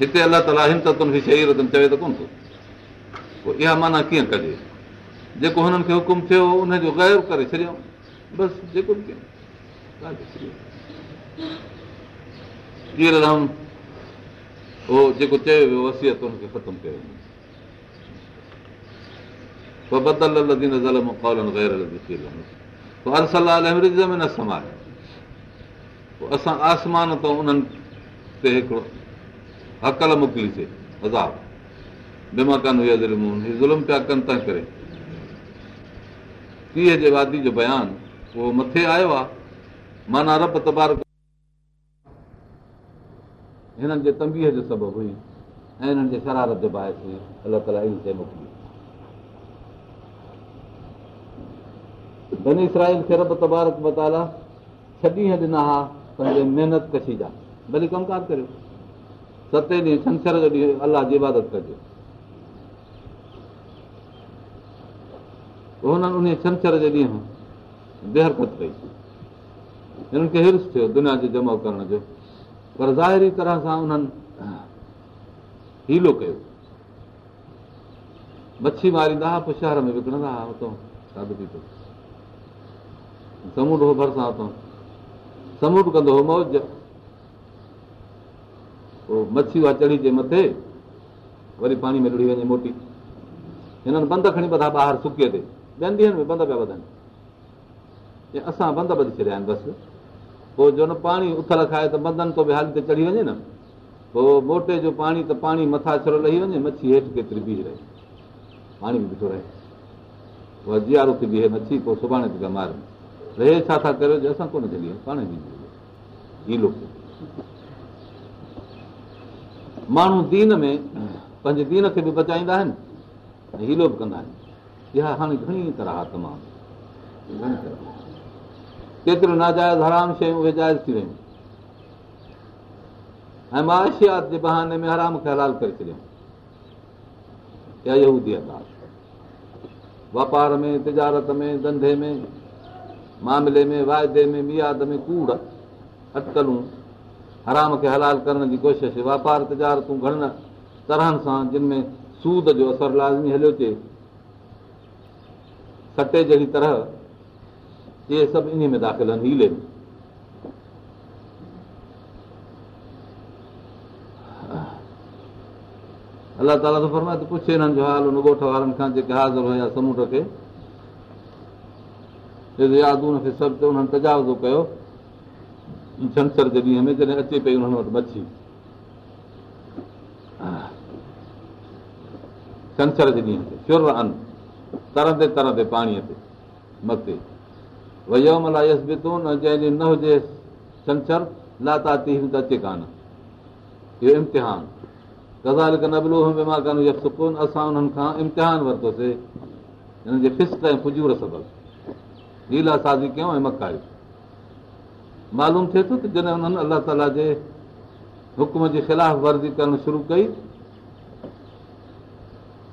هتي الله تالا هن تتن کي شهير چوي ته ڪونه ٿو پوءِ اها معنيٰ ڪيئن ڪجي جيڪو هنن کي حڪم ٿيو ان جو غير ڪري ڇڏيئون بس جيڪو به ڪيون جيڪو چيو ويو وسيت ڪيو اسان آسمان تان انهن تي هڪڙو هڪل موڪليسين ظلم پيا ڪن جي وادي جو بيان اهو مٿي آيو آهي معنيٰ رب تبار هنن جي تمبيءَ جو سبب هئي ۽ هنن جي شرارت هئي. بتالا ڇهه ڏينهن ڏنا هئا پنهنجي محنت ڪشي جا. ڀلي ڪم ڪار ڪريو. ستي ڏينهن ڇنڇر جو ڏينهن الله جي عبادت ڪجو. هنن ان ڇنڇر جي ڏينهن بيهرڪت ڪئي. هنن کي حرص ٿيو دنيا جو جمع ڪرڻ جو پر ظاهري طرح سان انهن هيلو ڪيو. مڇي ماريندا هئا پوءِ شهر ۾ وڪڻندا هئا پيتو سمنڊ هو ڀرسان هتان. سمنڊ ڪندو هو موج. پوءِ مڇي اها چڙهي اچي مٿي وري پاڻي ۾ لڙي وڃي موٽي. هنن بند کڻي ٻڌا ٻاهر سڪي تي. ٻين ڏينهن ۾ بند پيا وڌن. اسان بند ٻڌي ڇڏيا آهن بس پوءِ جو نه پاڻي اٿل کائي ته بندن تو به حالي ته چڙهي وڃي نه. پوءِ موٽي جو پاڻي ته پاڻي مٿان ڇرو لهي وڃي مڇي هيٺ ڪيتري بيهه رهي. پاڻي به بيٺو رهي. اها جيئارو ٿي بيهي پوءِ سڀاڻي ٿي مار. هي ڇا ٿا ڪريو جو اسان ڪونه ڇڏي به ماڻهو دين ۾ پنهنجي دين کي به بچائيندا آهن ۽ هيلو به ڪندا آهن. اها هاڻي گهڻي طرح آهي تمام ڪيتريون ناجائز حرام شيون اهي جائز ٿي ويون. ۽ ماشيات جي بهاني ۾ حرام کي هلال ڪري ڇڏيئون اها واپار ۾ تجارت ۾ ڌنڌي ۾ معاملي ۾ وائدي ۾ مياد ۾ ڪوڙ اٽڪلون حرام کي هلال ڪرڻ جي ڪوشش. واپار تجارتون گهڻن طرحن سان جن ۾ سود جو اثر لازمي هليو اچي. سٽي جهڙي طرح اهي سڀ ان ۾ داخل آهن هيلي ۾ الله تالا ته فرمائي ته پڇي هنن جو حال هن ڳوٺ وارن کان جيڪي حاضر هئا سمنڊ کي ياد هن کي سڀ ته انهن تجاوزو ڪيو ڇنڇر جي ڏينهن ۾ جڏهن اچي پئي انهن وٽ مڇي ڇنڇر جي ڏينهن تي شر ان ترندي ترندي پاڻيءَ تي مٿي تون نه هجي ته اچي ڪانه اهو امتحان اسان انهن کان امتحان ورتوسين هنن ليلا سازي ڪيون ۽ مڪايون معلوم ٿئي ٿو ته جڏهن انهن الله تالا جي حڪم جي خلاف ورزي ڪرڻ شروع ڪئي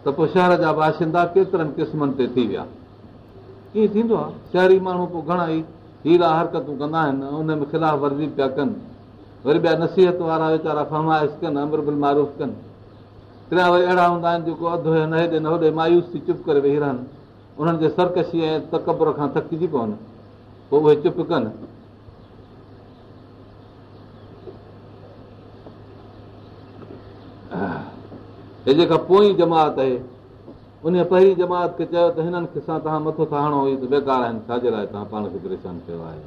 ته پوءِ شهر جا باشندا ڪيترن قسمن تي ٿي ويا ڪيئن ٿيندو آهي شهري ماڻهو پوءِ گهڻا ئي هيرا حرڪتون ڪندا آهن ان ۾ خلاف ورزي پيا ڪن. وري ٻيا نصيحت وارا ويچارا فرمائش ڪن امر بل معروف ڪن. اهڙا هوندا آهن جيڪو اڌ نه هيڏي نه هوڏي مايوس ٿي چپ ڪري ويهي رهن. انهن جي سرڪشي ۽ تڪبر کان ٿڪجي پون. پوءِ اهي چپ ڪن. هي جيڪا پوءِ جماعت آهي ان پهرين جماعت کي چيو ته هنن سان توهان مٿو هڻو هئي ته بيڪار آهن ڇا جي لاءِ توهان پاڻ کي پريشان ڪيو آهي؟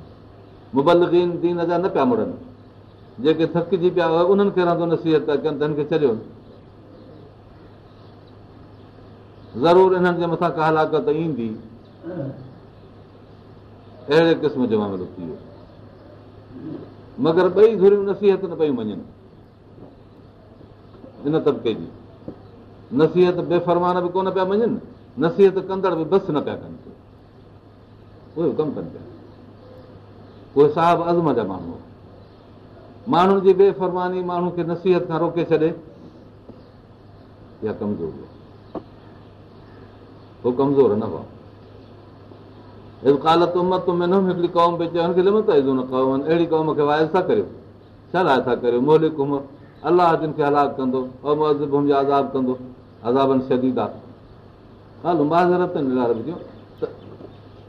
مبلگين دين جا نه پيا مڙن. جيڪي ٿڪجي پيا انهن کي رهندو نصيحت ڪن ته هن کي ڇڏيو. ضرور انهن جي مٿان ڪا هلاڪت ايندي. اهڙي قسم جو معاملو ٿي ويو. مگر ٻئي ڌريون نصيحت نه پيون وڃن ان طبقي جي نصيحت بيفرمان به ڪونه پيا مڃن نصيحت ڪندڙ به بس نه پيا ڪن اهي ڪم ڪن پيا. اهي صاحب عزم جا ماڻهو ماڻهن جي بيفرماني ماڻهو کي نصيحت کان روڪي ڇڏي يا ڪمزوري نه هئا. ڪالت امت ۾ هڪڙي قوم ڪوم کي وائس ٿا ڪريو. ڇا لاءِ ٿا ڪريو؟ مولڪ عمر الله جن کي هلاڪ ڪندو آزاب ڪندو ازابن شديدا هلو مازرت ته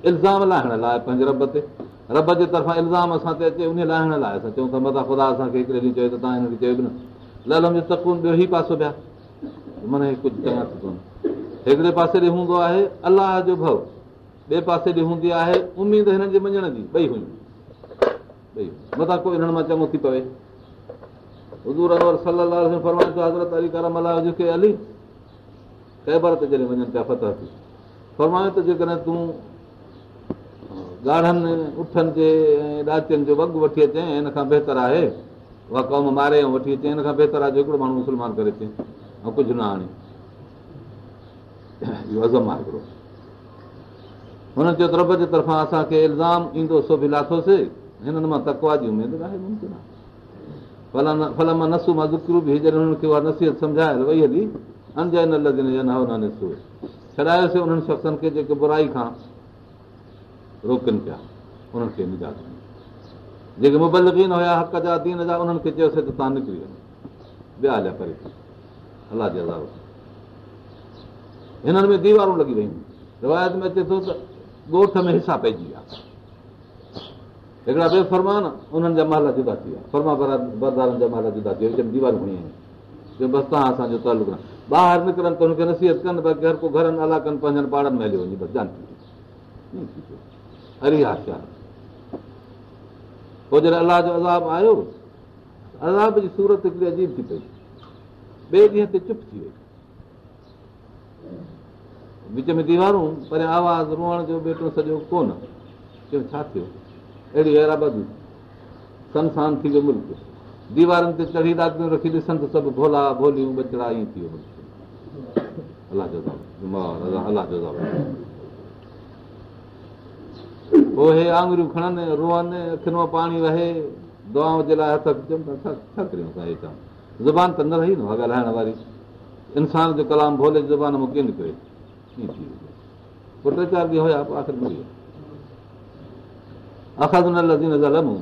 الزام لاهڻ لاءِ پنهنجي رب تي رب جي طرفان الزام اسان تي اچي ان لاهڻ لاءِ اسان چئون ته مٿان خدا اسان کي هڪڙي ڏينهن چيو ته توهان هن کي چيو به نه للم جو تڪون ٻيو ئي پاسو پيا معنيٰ ڪجهه چڱا ٿي ڪونه هڪڙي پاسي ڏي هوندو آهي الله جو ڀؤ ٻئي پاسي ڏي هوندي آهي اميد هنن جي مڃڻ جي ٻئي هيون مٿان ڪو هنن مان چڱو ٿي پوي حضور صلاح فرمائش حضرت علي ڪرم الله جيڪي علي ڪيبر تي جڏهن وڃن پيا فتح ٿي. فرمايو ته جيڪڏهن تون ڳاڙهن اٺن جي ۽ ڏاچين جو وڳ وٺي اچي هن کان بهتر آهي. اها قوم ماري ۽ وٺي اچي هن کان بهتر آهي جو هڪڙو ماڻهو مسلمان ڪري اچي ۽ ڪجهه نه آڻي. اهو عزم آهي هڪڙو. هنن چيو ته رب جي طرفان اسان کي الزام ايندو سو به لاٿوسين. هنن مان تڪوا جي اميد آهي. ڦل مان نسو مان نصيحت سمجهائي وئي هلي ڇڏايوسين انهن شخصن کي جيڪي برائي کان روڪن پيا انهن کي نجات جيڪي مبلڪين هئا حق جا دين جا انهن کي چيوسين ته توهان نڪري وڃو ٻيا هليا پري الله جي هنن ۾ ديوارون لڳي ويون روايت ۾ اچي ٿو ته ڳوٺ ۾ حصا پئجي ويا هڪڙا ٻئي فرمان انهن جا مهل جدا ٿي ويا فرما جا مهل جدا ٿي ويا ديوارون کڻي بس توهان اسان جو تعلق نه ٻاهر نڪرن ته هن کي نصيحت ڪن باقي هر ڪو گهرن الا ڪن پنهنجن پاڙن ۾ هلي وڃي ڇا پوءِ جڏهن الله جو عذاب آيو عذاب جي سورت هڪڙي عجيب ٿي پئي. ٻئي ڏينهن تي چپ ٿي وئي. وچ ۾ ديوارون پر آواز روئڻ جو بيٽو سڄو ڪونه. ڇا ٿيو؟ اهڙي هيرابدي. سنسان ٿي ويو ملڪ ديوارن تي چڙهي ڏاڪيون رکي ڏسن ته سڀ ڀولا ڀوليون بچڙا ائين ٿي ويو الله جو الله جو پوءِ هي آڱريون کڻن روئن اکين مان پاڻي وهي دعائون جي لاءِ هٿ چون ٿا ڇا ڪريون اسان هي زبان ته نه رهي نه ڳالهائڻ واري. انسان جو ڪلام ڀولي زبان مان ڪيئن نڪري پوءِ ٽي چار ڏينهن هئا پوءِ آخر ملي ويو. زالمون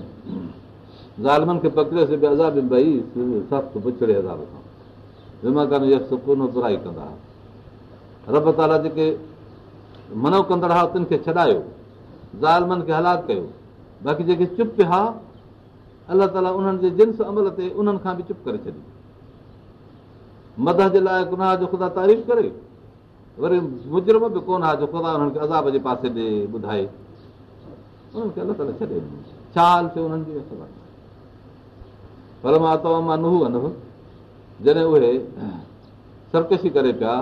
ظالمن کي پڪڙيوسين به عذاب ڀئي سخت پڇڙي عذاب سان وما ڪانه ڪونه ترائي ڪندا هئا رب تالا جيڪي منو ڪندڙ هئا تن کي ڇڏايو ظالمن کي هلاڪ ڪيو باقي جيڪي چپ پيا الله تالا انهن جي جنس عمل تي انهن کان به چپ ڪري ڇڏي مدح جي لاءِ گناهه جو خدا تعريف ڪري وري مجرم به ڪونه آهي جو خدا عذاب جي پاسي ڏي ٻڌائي انهن کي الله تالا ڇڏي ڇا حال ٿيو پر مان توهان ننهن انڀو جڏهن اهي سرڪشي ڪري پيا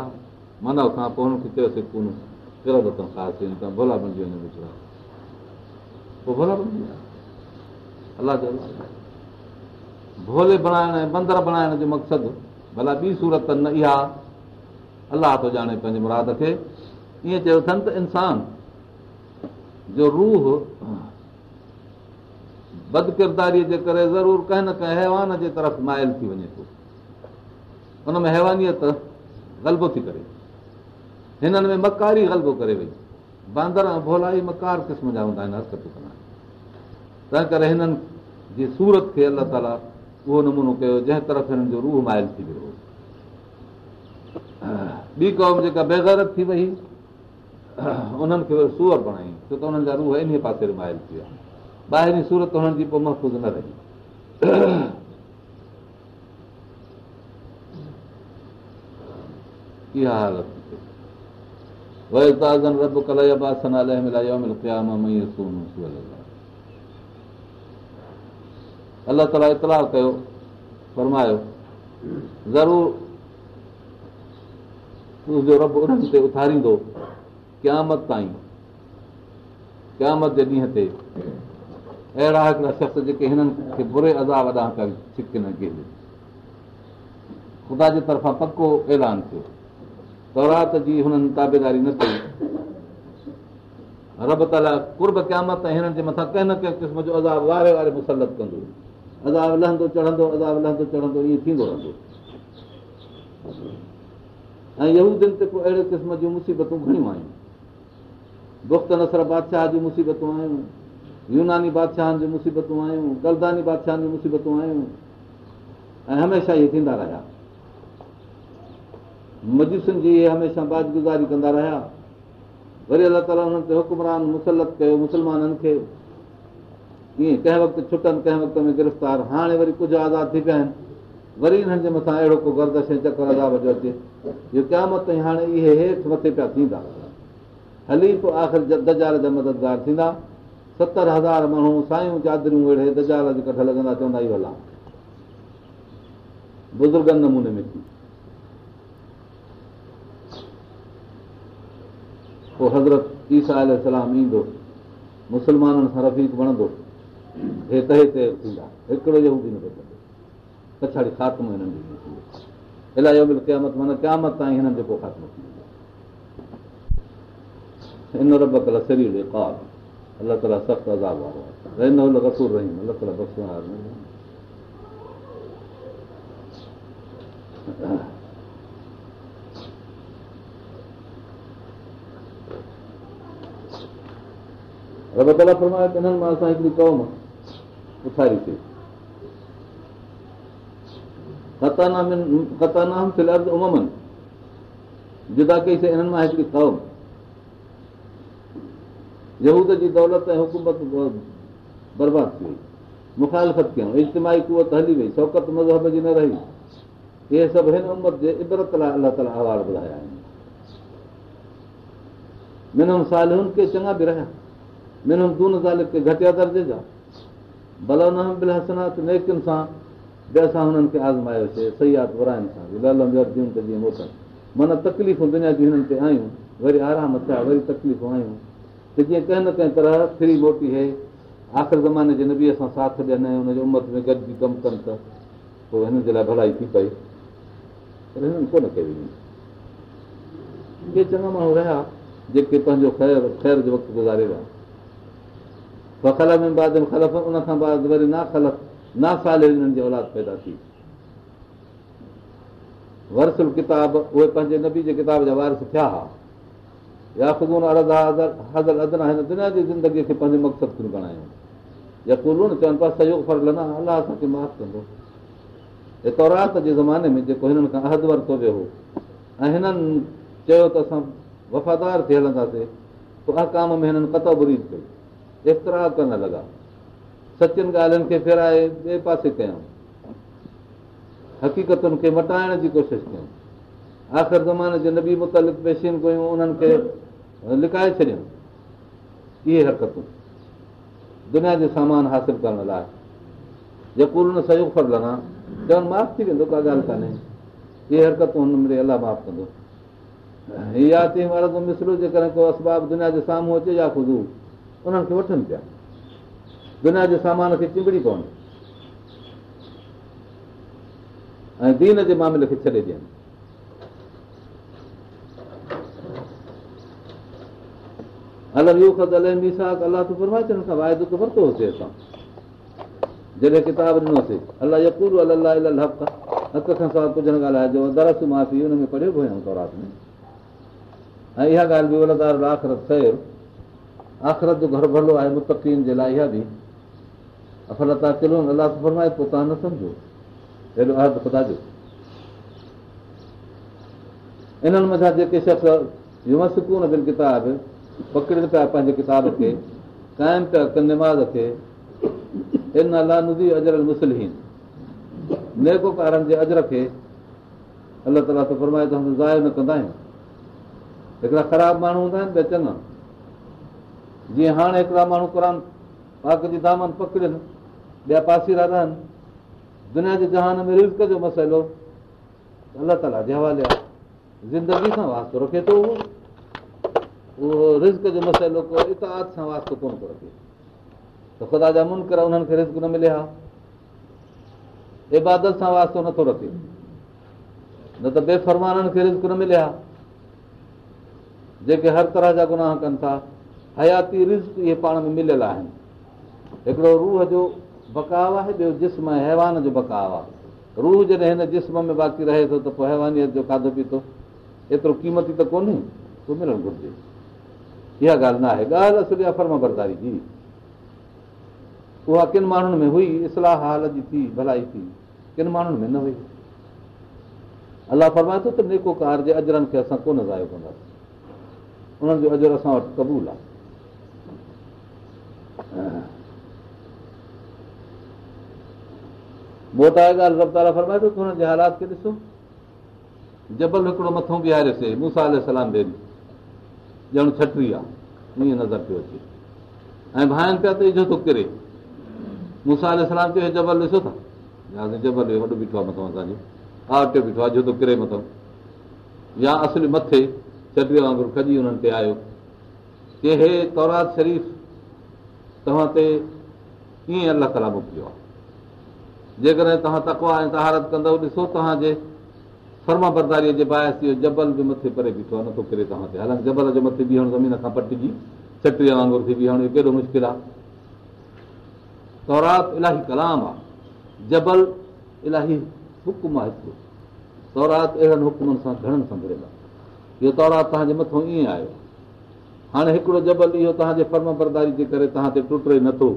من کان پوءِ هنن کي چيوسين ڪونه ڪهڙو دفعو کاسين توهان ڀولا بڻجي وڃو پوءِ ڀولا بڻجي الله ڀولي بڻائڻ ۽ بندر بڻائڻ جو مقصد ڀلا ٻي سورت نه اها. الله ٿو ڄاڻي پنهنجي مراد کي. ائين چيو اٿن ته انسان جو روهه بدڪرداريءَ جي ڪري ضرور ڪنهن نه ڪنهن حيوان جي طرف مائل ٿي وڃي ٿو. هن ۾ هيوانيت غلبو ٿي ڪري. هنن ۾ مڪاري غلبو ڪري وئي. باندر ۽ ڀولا ئي مڪار قسم جا هوندا آهن حرڪتون ڪندا آهن. تنهن ڪري هنن جي سورت کي الله تالا اهو نمونو ڪيو جنهن طرف هنن جو روهه مائل ٿي ويو ٻي قوم جيڪا بيگيرت ٿي وئي انهن کي سوئر بڻائي ڇو ته هنن جا روهه ان پاسي مائل ٿي ويا ٻاهرين سورت هنن جي پوءِ محفوظ نه رهي الله تالا اطلاع ڪيو فرمايو ضرور اٿاريندو قيامت تائين قيامت جي ڏينهن تي اهڙا هڪڙا شخص جيڪي هنن کي بري عذاب ڏانهن ڇڪن خدا جي طرفان پڪو اعلان ٿيو تورات جي هنن تابيداري نه ڪئي رب تالا ڪرب قيامت هنن جي مٿان ڪنهن نه ڪنهن قسم جو عذاب واري واري مسلت ڪندو عذاب لهندو چڙهندو عذاب لهندو چڙهندو ائين ٿيندو رهندو ۽ اهو دن تي پوءِ اهڙي قسم جون مصيبتون گهڻيون آهيون گفت نسر بادشاهه جون مصيبتون آهيون يوناني بادشاهن جون مصيبتون آهيون گلداني بادشاهن جون مصيبتون آهيون ۽ هميشه اهي ٿيندا رهيا. مجوسن جي هميشه بازگزاري ڪندا رهيا. وري الله تالا هنن تي حڪمران مسلت ڪيو مسلمانن کي. ائين ڪنهن وقت ڇٽن ڪنهن وقت ۾ گرفتار. هاڻي وري ڪجهه آزاد ٿي پيا آهن. وري هنن جي مٿان اهڙو ڪو گردش ۽ چڪر عذاب جو اهو تائين هاڻي اهي هيٺ مٿي پيا ٿيندا. هلي پوءِ آخر دجال جا مددگار ٿيندا ستر هزار ماڻهو سايون چادريون ويڙي دجال جي ڪٺ لڳندا چوندا ئي هلان بزرگن نموني ۾ ٿي. پوءِ حضرت ايسا سلام ايندو مسلمانن سان رفيڪ وڻندو هي تهي تي ٿيندا هڪڙو اهو به نه بچندو پڇاڙي خاتمو هنن جو الاهي قيامت معنيٰ قيامت تائين هنن جو پوءِ خاتمو ٿي ويندو ان رب ڪل شرير ڪال هنن مان اسان هڪڙي قوم اٿاري اممن جدا ڪئيسين هنن مان هڪڙي قوم يهود جي دولت ۽ حڪومت برباد ٿي وئي مکالفت ڪيون اجتماهي ڪوت هلي وئي شوڪت مذهب جي نه رهي اهي سڀ هن امت جي ابرت لاءِ الله تالا ايوارڊ ٻڌايا آهن منم سال هن کي چڱا به رهيا منم دون سال ڪي گهٽيا درجي جا ڀلا نه بل هسنات نيڪن سان به اسان هنن کي آزمايوسين سيات ورائن سان موٽن معنيٰ تڪليفون دنيا جون هنن تي آيون وري آرام ٿيا وري تڪليفون آيون ته جيئن ڪنهن نه ڪنهن طرح ڦري موٽي هي آخر زماني جي نبيءَ سان ساٿ ڏين هن جي امت ۾ گڏجي ڪم ڪن ته پوءِ هن جي لاءِ ڀلائي ٿي پئي پر هنن ڪونه ڪئي اهي چڱا ماڻهو رهيا جيڪي پنهنجو خير خير جو وقت گذاري ويا ۾ بعد خلف ان کان بعد وري نا خلف نا سال هنن جي اولاد پيدا ٿي. ورسل ڪتاب اهي پنهنجي نبي جي ڪتاب جا وارث ٿيا هئا يا خدون هزر ادنا دنيا جي زندگيءَ کي پنهنجي مقصد کي گڻايون يا ڪلون چون پيا نه الله اسان کي معاف ڪندو. هي تورات جي زماني ۾ جيڪو هنن کان عهد ورتو ويو هو ۽ هنن چيو ته اسان وفادار ٿي هلنداسين پوءِ اهڪام ۾ هنن ڪتو بريد ڪئي. ايترا ڪن لڳا. سچن ڳالهين کي ڦيرائي ٻئي پاسي ڪيون حقيقتن کي مٽائڻ جي ڪوشش ڪيون آخر زماني جي نبي مطلق پيشيون ڪيون انهن کي لڪائي ڇڏيئون. اهي حرڪتون. دنيا جو سامان حاصل ڪرڻ لاءِ. جيڪو هن سهيوگ ڦر لڳا چون معاف ٿي ويندو ڪا ڳالهه ڪانهي. اهي حرڪتون هن ۾ الله معاف ڪندو. اها ٿي وارو مسرو جي ڪري ڪو اسباب دنيا جي سامهون اچي يا خود انهن کي وٺن پيا. دنيا جي سامان کي چمبڙي پون ۽ دين جي معاملي کي ڇڏي ڏين واعدو جڏهن ڪتاب ڏنوسين الله حق کان سواءِ ڪجهه نه ڳالهائجو درس معافي هن ۾ پڙهيو به تورات ۾.۽ اها ڳالهه به ولدار آخرت ڪيو. آخرت جو گهر ڀلو آهي متقين جي لاءِ اها به. افل ٿا ڪلو الله فرمائي پوءِ توهان نه سمجهو. اهڙو عهد خدا جو. انهن مٿان جيڪي شخص يمسون بل ڪتاب پڪڙن پيا پنهنجي ڪتاب کي قائم پيا ڪن نماز کي. ان الله نزي اجر مسلم نيڪوڪارن جي اجر کي الله تالا ته فرمائي ته زايو نه ڪندا آهيون. هڪڙا خراب ماڻهو هوندا آهن ٻيا چڱا جيئن هاڻي هڪڙا ماڻهو قر پاڪ جي دامن پڪڙن ٻيا پاسيرا رهن. دنيا جي جهان ۾ رزڪ جو مسئلو. الله تالا جي حوالي آهي زندگي سان واستو رکي ٿو اهو اهو رزڪ جو مسئلو ڪو اتاد سان واستو ڪونه ٿو رکي. ته خدا جا منڪر انهن کي رزڪ نه ملي ها. عبادت سان واستو نٿو رکي. نه ته بيفرمانن کي رزڪ نه ملي ها. جيڪي هر طرح جا گناهه ڪن ٿا حياتي رزڪ اهي پاڻ ۾ مليل آهن. هڪڙو روهه جو بڪاو آهي ٻيو جسم حيوان جو بڪاو آهي. روهه جڏهن هن جسم ۾ باقي رهي ٿو ته پوءِ هيوانيت جو کاڌو پيتو. ايترو قيمتي ته ڪونهي پوءِ ملڻ گهرجي इहा ॻाल्हि न आहे ॻाल्हि असुल आहे फर्म बरदारी जी। उहा किन माण्हुनि में हुई? इस्लाह हाल जी थी, भलाई थी। किन माण्हुनि में न हुई? अलाह फरमाए थो त नेको कार जे अजरनि खे असां कोन ज़ायो कंदासीं उन्हनि जो अजर असां वटि क़बूल आहे मोटा ॻाल्हि, रब फरमाए थो हुननि जे हालात खे ॾिसो। जबल हिकिड़ो मथां बीहारियोसीं मूसा सलाम ॾे ڄڻ ڇٽي آهي ائين نظر پيو اچي. ۽ ڀائن پيا ته اهو ٿو ڪري. موسيٰ جبل ڏسو ٿا. جبل وڏو بيٺو آهي مٿان اسان جو. ٽيو بيٺو آهي جو ٿو ڪري مٿان. يا اصلي مٿي ڇٽيءَ وانگر کجي هنن تي آيو. ڪي هي تورات شريف توهان تي ڪيئن الله تالا موڪليو آهي. جيڪڏهن توهان تڪوا ۽ طهارت ڪندؤ ڏسو توهان جي فرما برداريءَ جي باهس اهو جبل به مٿي پري بيٺو آهي نٿو ڪري توهان تي حالانڪه جبل جي مٿي بيهڻ زمين کان پٽجي ڇٽيءَ وانگر بيهڻ اهو ڪيڏو مشڪل آهي تورات الاهي ڪلام آهي جبل الاهي حڪم آهي هڪڙو تورات اهڙن حڪمن سان گهڻن سنڀريل آهي اهو تورات توهان جي مٿان ائين آيو هاڻي هڪڙو جبل اهو توهان جي فرم برداري جي ڪري توهان تي ٽٽي نٿو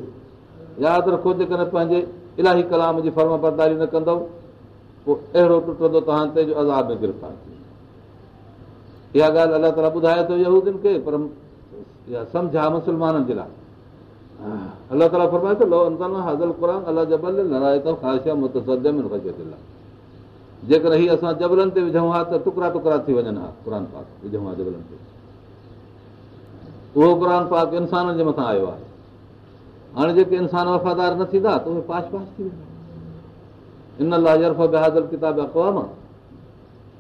ياد رکو جيڪڏهن پنهنجي الاهي ڪلام جي فرم برداري نه ڪندؤ پوءِ اهڙو ٽٽندو توهان تي جو عذاب ۾ گرفتار ٿي اها ڳالهه الله تالا ٻڌائي ٿو يودن کي پر سمجهان مسلمانن جي لاءِ الله تالا فرمائي ٿو هازل قر الله جبل جيڪر هيءَ اسان جبلن تي وجهون ها ته ٽڪڙا ٽڪڙا ٿي وڃن ها قر پاڪ وجهون ها جبلن تي اهو قر پاڪ انسانن جي مٿان آيو آهي هاڻي جيڪي انسان وفادار نه ٿيندا ته اهي پاش پاش ٿي ويندا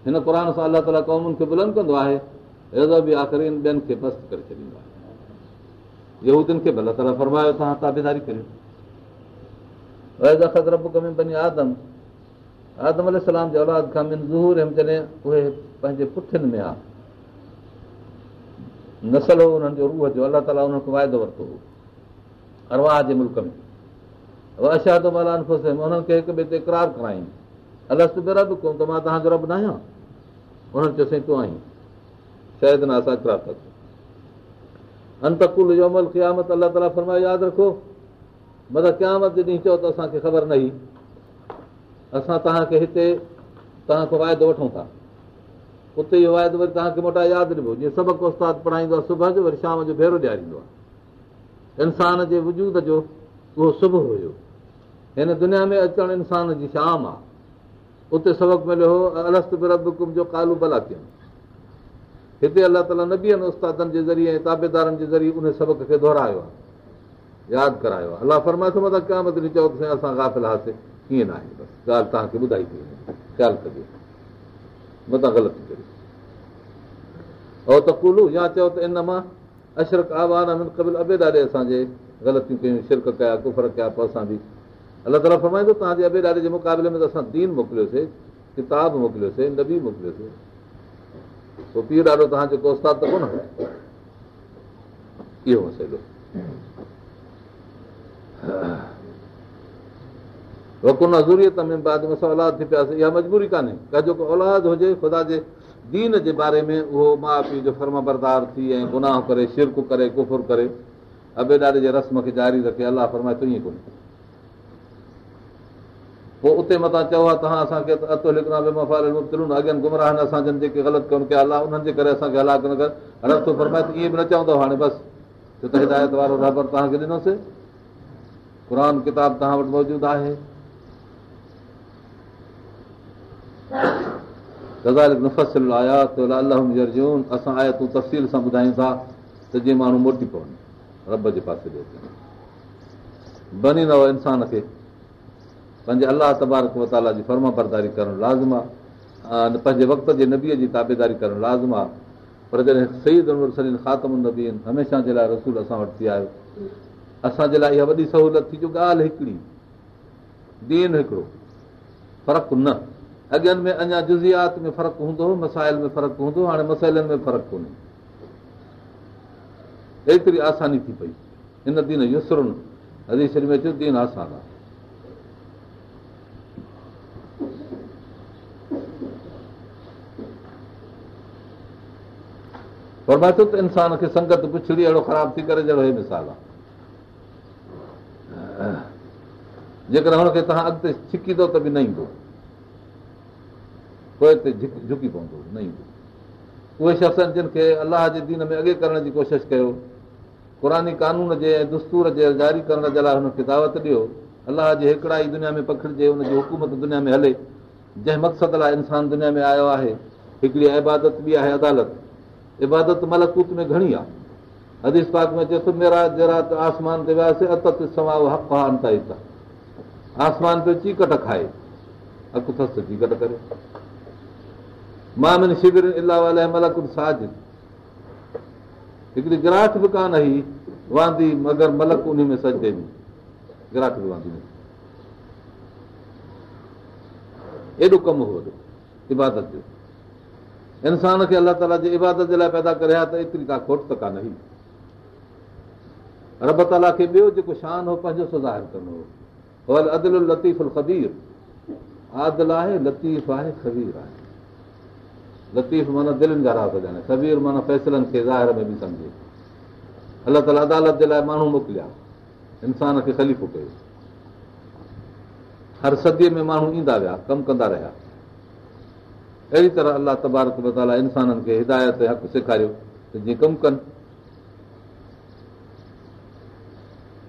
هن قر سان الله تالا قومن کي بلند ڪندو آهي فرمايو توهان تابيداري ڪريو آدم الارم جي اولاد کان زور جڏهن اهي پنهنجي پٺين ۾ آهي نسل هو هنن جو روهه جو الله تالا انهن کي واعدو ورتو هو ارواهه جي ملڪ ۾ اشاد انهن کي هڪ ٻئي تي اڪرار ڪرائي الس به رب ڪونه ته مان توهان جو رب نه آهيان انهن چيو سائين تون آهين شايد نه اسان اڪرار ٿا ڪيون انتڪل يومل قيامت الله تالا فرمايو ياد رکو مطلب قيامت جي ڏينهن چئو ته اسان کي خبر نه هئي اسان توهان کي هتي توهان کان واعدو وٺون ٿا اتي اهو واعدو وري توهان کي موٽا ياد ڏبو جيئن سبق استاد پڙهائيندو آهي صبح جو وري شام جو ڀيرو ڏياريندو آهي انسان جي وجود جو اهو صبح هيو هن دنيا ۾ اچڻ انسان جي شام آهي اتي سبق مليو هو الست بربڪم جو ڪالو ڀلا ڪيون هتي الله تالا نبيئن استادن جي ذريعي تابيدارن جي ذريعي ان سبق کي دهرايو آهي ياد ڪرايو آهي الله فرمائي ٿو مطلب ڪيا مطلب چئو ته اسان گافل هئاسين ڪيئن نه آهي بس. ڳالهه توهان کي ٻڌائي ٿي وڃي. خيال ڪجو. مٿان غلط ڪريو ته ڪلو يا چئو ته ان مان اشرڪ آوان قبل ابي ڏاڏي اسان جي. غلطيون ڪيون شرڪ ڪيا ڪفر ڪيا پوءِ اسان به الله تالا فرمائيندو توهان جي ابي ڏاڏي جي مقابلي ۾ ته اسان دين موڪليوسين ڪتاب موڪليوسين خدا جي دين جي باري ۾ اهو ماءُ پيءُ جو فرم بردار ٿي ۽ گناهه ڪري شرڪ ڪري ڪفر ڪري ابي ڏاڏي جي رسم کي جاري رکي الله فرمائي پوءِ اتي مٿان چئو آهي توهان اسان کي اڳيان گمراهن اسان جن جيڪي غلط ڪن ڪيا الله انهن جي ڪري اسان کي هلاڪ نه ڪر رستو فرمائي ته ائين به نه چوندو هاڻي بس. ڇو ته هدايت وارو ربر توهان کي ڏنوسين. قر ڪتاب توهان وٽ موجود آهي. اسان آيا تون تفصيل سان ٻڌايون ٿا ته جيئن ماڻهو موٽي پون رب جي پاسي ڏي بني نه انسان کي پنهنجي الله تبارڪ وتالا جي فرما برداري ڪرڻ لازم آهي. پنهنجي وقت جي نبيءَ جي تابيداري ڪرڻ لازم آهي. پر جڏهن صحيح خاتم نبي آهن هميشه جي لاءِ رسول اسان وٽ ٿي آيو اسان جي لاءِ اها وڏي سهوليت ٿي جو ڳالهه هڪڙي. دين هڪڙو فرق نه. اڳين ۾ اڃا جزيات ۾ فرق هوندو مسائل ۾ فرق هوندو هاڻي مسئلن ۾ فرق ڪونهي. ايتري آساني ٿي پئي. هن دين حديث ۾ اچو دين آسان آهي مان چيو ته انسان کي سنگت پڇڙي اهڙو خراب ٿي ڪري جهڙو هي مثال آهي. جيڪر هن کي توهان اڳتي ڇڪيندو ته به نه ايندو. جهڪي پوندو نه ايندو. اهي شخص جن کي الله جي دين ۾ اڳي ڪرڻ جي ڪوشش ڪيو. قراني قانون جي ۽ دستور جي جاري ڪرڻ جي لاءِ هن کي دعوت ڏيو. الله جي هڪڙا ئي دنيا ۾ پکڙجي هن جي حڪومت دنيا ۾ هلي. جنهن مقصد لاءِ انسان دنيا ۾ آيو آهي هڪڙي عبادت به آهي عدالت इबादत मलकूत में घणी आहे हदीस पाक में चए थो मेरा जरा त आसमान ते वियासीं अत सवा हक़ आहे आसमान पियो चीकट खाए। हक़ु अथसि चीकट करे। माँ शिविर इलाह मलकुल साज हिकिड़ी गिराहट बि कान हुई, वांदी मगर मलक उन में सजे बि गिराहट बि वांदी एॾो कमु हो इबादत जो। انسان کي الله تالا جي عبادت جي لاءِ پيدا ڪري ها ته ايتري ڪا کوٽ ته ڪانه تالا کي ٻيو جيڪو شان هو پنهنجو سو ظاهر ڪندو هو. ادل لطيف خبير. عادل آهي لطيف آهي خبير آهي. لطيف معنيٰ دلن جا سبير معنيٰ فيصلن کي ظاهر ۾ به سمجهي. الله تالا عدالت جي لاءِ ماڻهو موڪليا انسان کي خليفو ڪيو. هر صديءَ ۾ ماڻهو ايندا ويا ڪم ڪندا رهيا اهڙي طرح الله تبارڪ تالا انسانن کي هدايت حق سيکاريو ته جيئن ڪم ڪن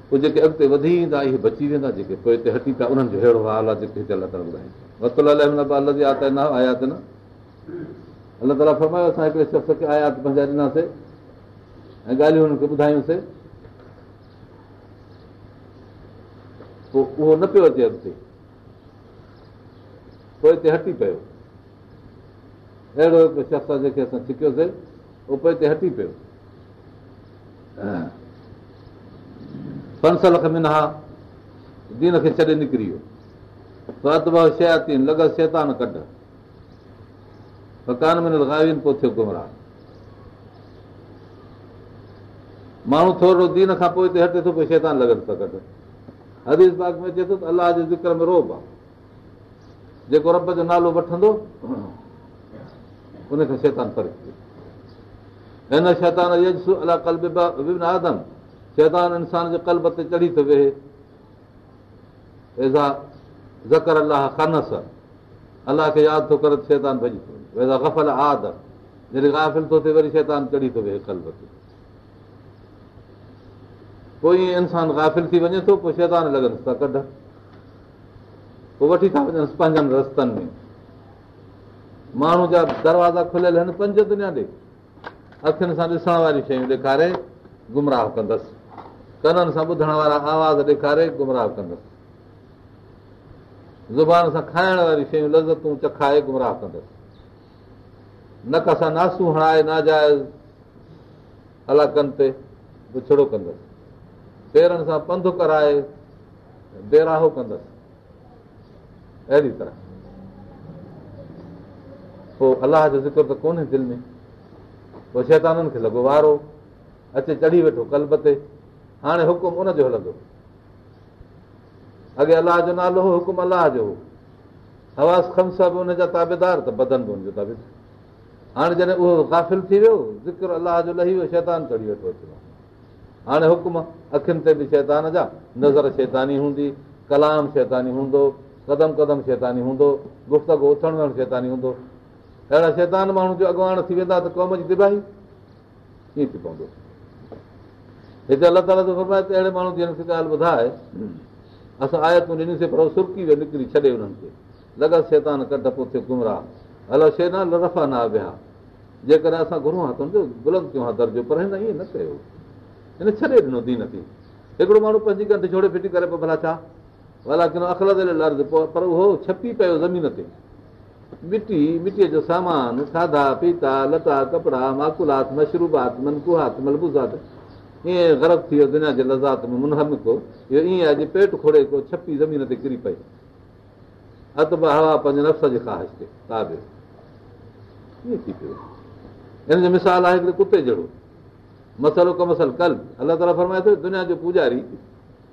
پوءِ جيڪي اڳتي وڌي ايندا اهي بچي ويندا جيڪي پوءِ هتي هٽي پيا انهن جو اهڙو حال آهي هتي الله تالا ٻڌائيندا نه الله تالا فرمايو اسان هڪڙي شخص کي آيات پنهنجا ڏناسين ۽ ڳالهيون هن کي ٻڌايونسين. پوءِ اهو نه پيو اچي اڳتي. پوءِ هتي هٽي پيو اهڙو شخص آهي جنهن کي اسان سڪيوسين اهو پوءِ هتي هٽي پيو. پنج لک منا دين کي ڇڏي نڪري ويو. شياتي لڳ شيطان ڪڍ. مڪان ۾ لڳايو پوءِ ٿيو گمراهه. ماڻهو ٿورو دين کان پوءِ هتي هٽي ٿو پوءِ شيطان لڳن ٿا ڪڍ. حديث باغ ۾ چئي ٿو ته الله جي ذڪر ۾ روب آهي. جيڪو رب جو نالو وٺندو ان کي شيطان فرق هن شيطان الله ڪلب آدم شيطان انسان جي ڪلب تي چڙهي ٿو ويهي ذڪر الله خانس الله کي ياد ٿو ڪري شيطان ڀڄي ٿو گفل آد جڏهن گافل ٿو ٿئي وري شيطان چڙهي ٿو ويهي ڪلب تي پوءِ انسان گافل ٿي وڃي ٿو پوءِ شيطان لڳن ٿا ڪڍ پوءِ وٺي ٿا وڃن پنهنجن رستن ۾ ماڻهو جا دروازا کليل آهن پنج دنيا ڏي اکين سان ڏسڻ واريون شيون ڏيکاري گمراهه ڪندس. ڪنن سان ٻڌڻ وارا آواز ڏيکاري گمراهه ڪندس. زبان سان کائڻ واريون شيون لزتون چکائي گمراهه ڪندس. نڪ سان ناسو هڻائي ناجائز الڳن تي بڇڙو ڪندس. پيرن سان پنڌ ڪرائي بيراهو ڪندس. اهڙي طرح پوءِ الله جو ذڪر ته ڪونهي دل ۾. پوءِ شيتانن کي لڳو وارو اچي چڙهي ويٺو ڪلب تي هاڻي حڪم ان جو هلندو. اڳي الله جو نالو هو حڪم الله جو هو. حواس کمس به هن جا تابيدار ته بدن به هن جو تابيدار. هاڻي جڏهن اهو ڪافل ٿي ويو ذڪر الله جو لهي ويو شيطان چڙهي ويٺو اچڻو هاڻي حڪم اکين تي به شيطان جا نظر شيتاني هوندي ڪلام شيتاني هوندو قدم قدم شيتاني هوندو گفتگ اٿڻ ويهڻ شيتاني هوندو اهڙا شيطان ماڻهو جو اڳواڻ ٿي ويندا ته قوم جي تباهي ڪيئن ٿي پوندو؟ هتي الله تالا فرمائي ته اهڙي ماڻهو جي هن کي ڳالهه ٻڌائي اسان آيتون ڏنيسين پر سرڪي ويو نڪري ڇڏي هنن کي. لڳس شيطان ڪڍ پوءِ گمراهه. هلو نه رفا نه ويا جيڪڏهن اسان گهرون ها تنهنجو بلند ڪيون ها درجو پر هن ائين نه ڪيو. هن ڇڏي ڏنو دين کي. هڪڙو ماڻهو پنهنجي ڳنڍ ڇوڙي ڦٽي ڪري ڀلا ڇا؟ پر اهو ڇپي پيو زمين تي مٽي مٽيءَ جو سامان کاڌا پيتا لٽا ڪپڙا ماڪلات مشروبات ملبوزات. ائين غرب ٿي ويو آهي پيٽ کوڙي ڪو ڇپي زمين تي ڪري پئي. خواهش تي مثال آهي ڪتي جهڙو. مسئلو ڪمسل ڪل الله تالا فرمائي ٿو دنيا جو پجاري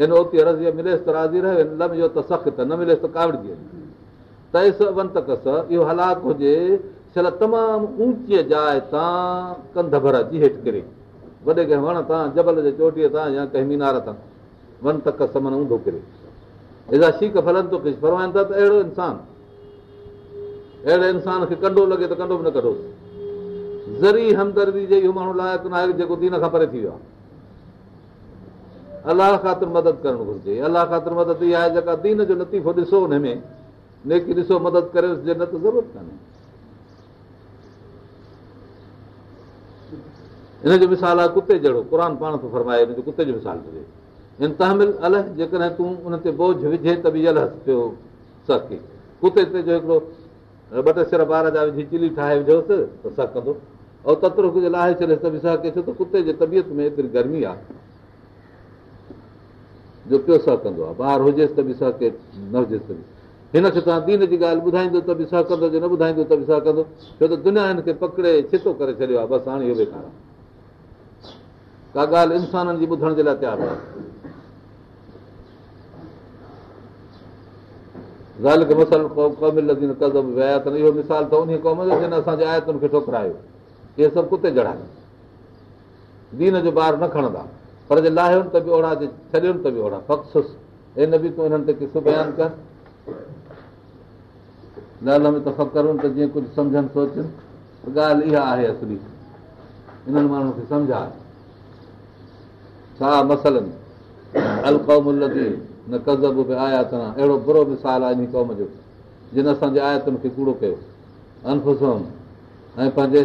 هن اوتي رزي مليس ته راضي رهي لم جو ته سخت نه مليس ته ڪاوڙجي وڃي تيس ونت ڪس اهو هلاڪ هجي ڇل تمام اوچي جاءِ تان ڪنڌ ڀر اچي هيٺ ڪري وڏي ڪنهن وڻ تان جبل جي چوٽيءَ تان يا ڪنهن مينار تان ون تڪ سمن اونڌو ڪري ايڏا شيخ ڦلن ٿو فرمائن ٿا ته اهڙو انسان اهڙي انسان کي ڪنڊو لڳي ته ڪنڊو به نه ڪڍوس زري همدردي جي اهو ماڻهو لائق نه آهي جيڪو دين کان پري ٿي ويو آهي الله خاطر مدد ڪرڻ گهرجي. الله خاطر مدد اها آهي جيڪا دين جو لطيفو ڏسو هن ۾ نيڪي ڏسو مدد ڪري ضرورت ڪانهي. هن جو مثال آهي ڪتي جهڙو قر پاڻ ٿو فرمائي هن جو ڪتي جو مثال جيڪڏهن تون ان تي بوجهه وجهي ته به اله پيو سڪي. ڪتي تي جو هڪڙو ٻه ٽي سر ٻار جا وجهي چلي ٺاهي وجهوس ته سڪ ڪندو. ۽ تترو ڪجهه لاهي ڇڏيس ته به ڇو؟ ته ڪتي جي طبيعت ۾ ايتري گرمي آهي جو پيو ڪندو آهي. ٻار هجيس ته به نه هجيس ته به. هن کي توهان دين جي ڳالهه ٻڌائيندو ته به سه ڪندو نه ٻڌائيندو ته به سه ڪندو. ڇو ته دنيا هن کي پڪڙي ڇتو ڪري ڇڏيو آهي. بس هاڻي اهو آهي ڪا ڳالهه انسانن جي ٻڌڻ جي لاءِ تيار آهي؟ اهو مثال ته ان قوم جو جن اسان جي آيتن کي ٺوڪرايو. اهي سڀ ڪتي جڙايو. دين جو ٻار نه کڻندا پر جي لاهين ته به اوڙا جي ڇڏين ته به اوڙا. فقس هن به تون هنن تي قصو بيان ڪر. ڳالهه ۾ ته فقن ته جيئن ڪجهه سمجهن سوچن. ڳالهه اها آهي اصلي. هنن ماڻهن کي سمجهائي. ڇا مسلن؟ نه ڪزب به آيا اٿن اهڙو برو مثال آهي ان قوم جو جن اسان جي آيتن کي ڪوڙو ڪيو. انفسم ۽ پنهنجي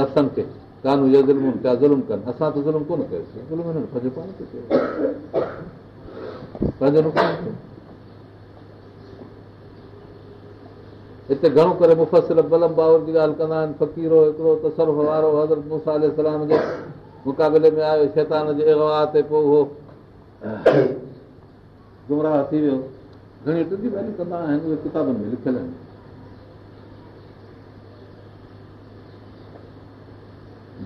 نفسن کي ڪانو اهو ظلم پيا ظلم ڪن اسان ته ظلم ڪونه ڪيوسين پنهنجو پاڻ پنهنجو نقصان ڪيو هتي گهڻو ڪري مفسل بلم باور جي ڳالهه ڪندا آهن فقيرو هڪڙو ته سرف وارو حضرت موسيٰ سلام جي مقابلي ۾ آيو شيطان جي اگوا تي پوءِ اهو گمراهه ٿي ويو گهڻيون ٽنڊي ڳالهيون ڪندا آهن اهي ڪتابن ۾ لکيل آهن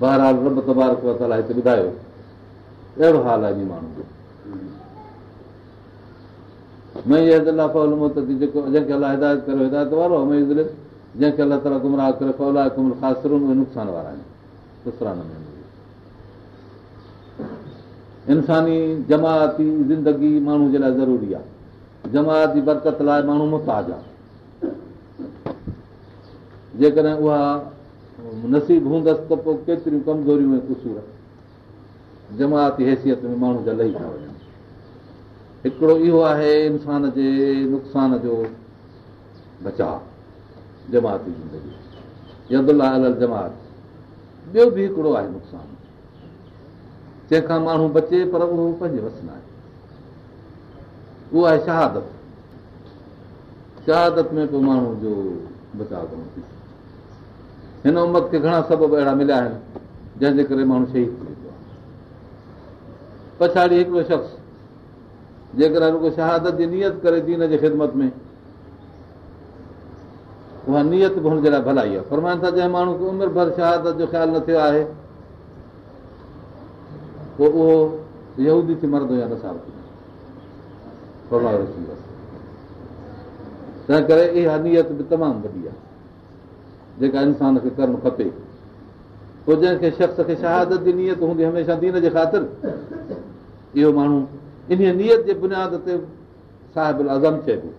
بهرحال رب تبارڪ هتي ٻڌايو اهڙو حال آهي ان ماڻهو جو. جيڪو جنهن کي الله هدايت ڪيو هدايت وارو جنهن کي الله تالا گمراهه ڪري نقصان وارا آهن. انساني جماتي زندگي ماڻهو جي لاءِ ضروري آهي. جماعت برڪت لاءِ ماڻهو محتاج آهي. جيڪڏهن اها نصيب هوندس ته پوءِ ڪيتريون ڪمزوريون ۽ ڪسور. جماتي حيثيت ۾ ماڻهو جا لهي ٿا وڃن. هڪڙو اهو آهي انسان جي نقصان جو بچاءُ جماتي زندگي. يدلا ال جماعت ٻيو به هڪڙو آهي نقصان. جنهن کان ماڻهو بچي پر اهو پنهنجي وس نه آهي. اهو آهي شهادت. شهادت ۾ پوءِ ماڻهو جو بچاءُ ڪرڻو ٿي هن امت کي گهڻا سبب اهڙا مليا آهن جنهن جي ڪري ماڻهو شهيد ٿي ويندو آهي. پڇاڙي هڪڙو شخص جيڪڏهن رڳو شهادت جي نيت ڪري دين جي خدمت ۾ اها نيت به هن جي لاءِ ڀلائي آهي. فرمائن ٿا جنهن ماڻهو عمر ڀر شهادت جو خيال نه ٿيو آهي پوءِ اهو تنهن ڪري اها نيت به تمام وڏي آهي جيڪا انسان کي ڪرڻ کپي. پوءِ جنهن کي شخص کي شهادت جي نيت هوندي هميشه دين جي خاطر. اهو ماڻهو ان نيت جي بنياد تي صاحب عزم چئبو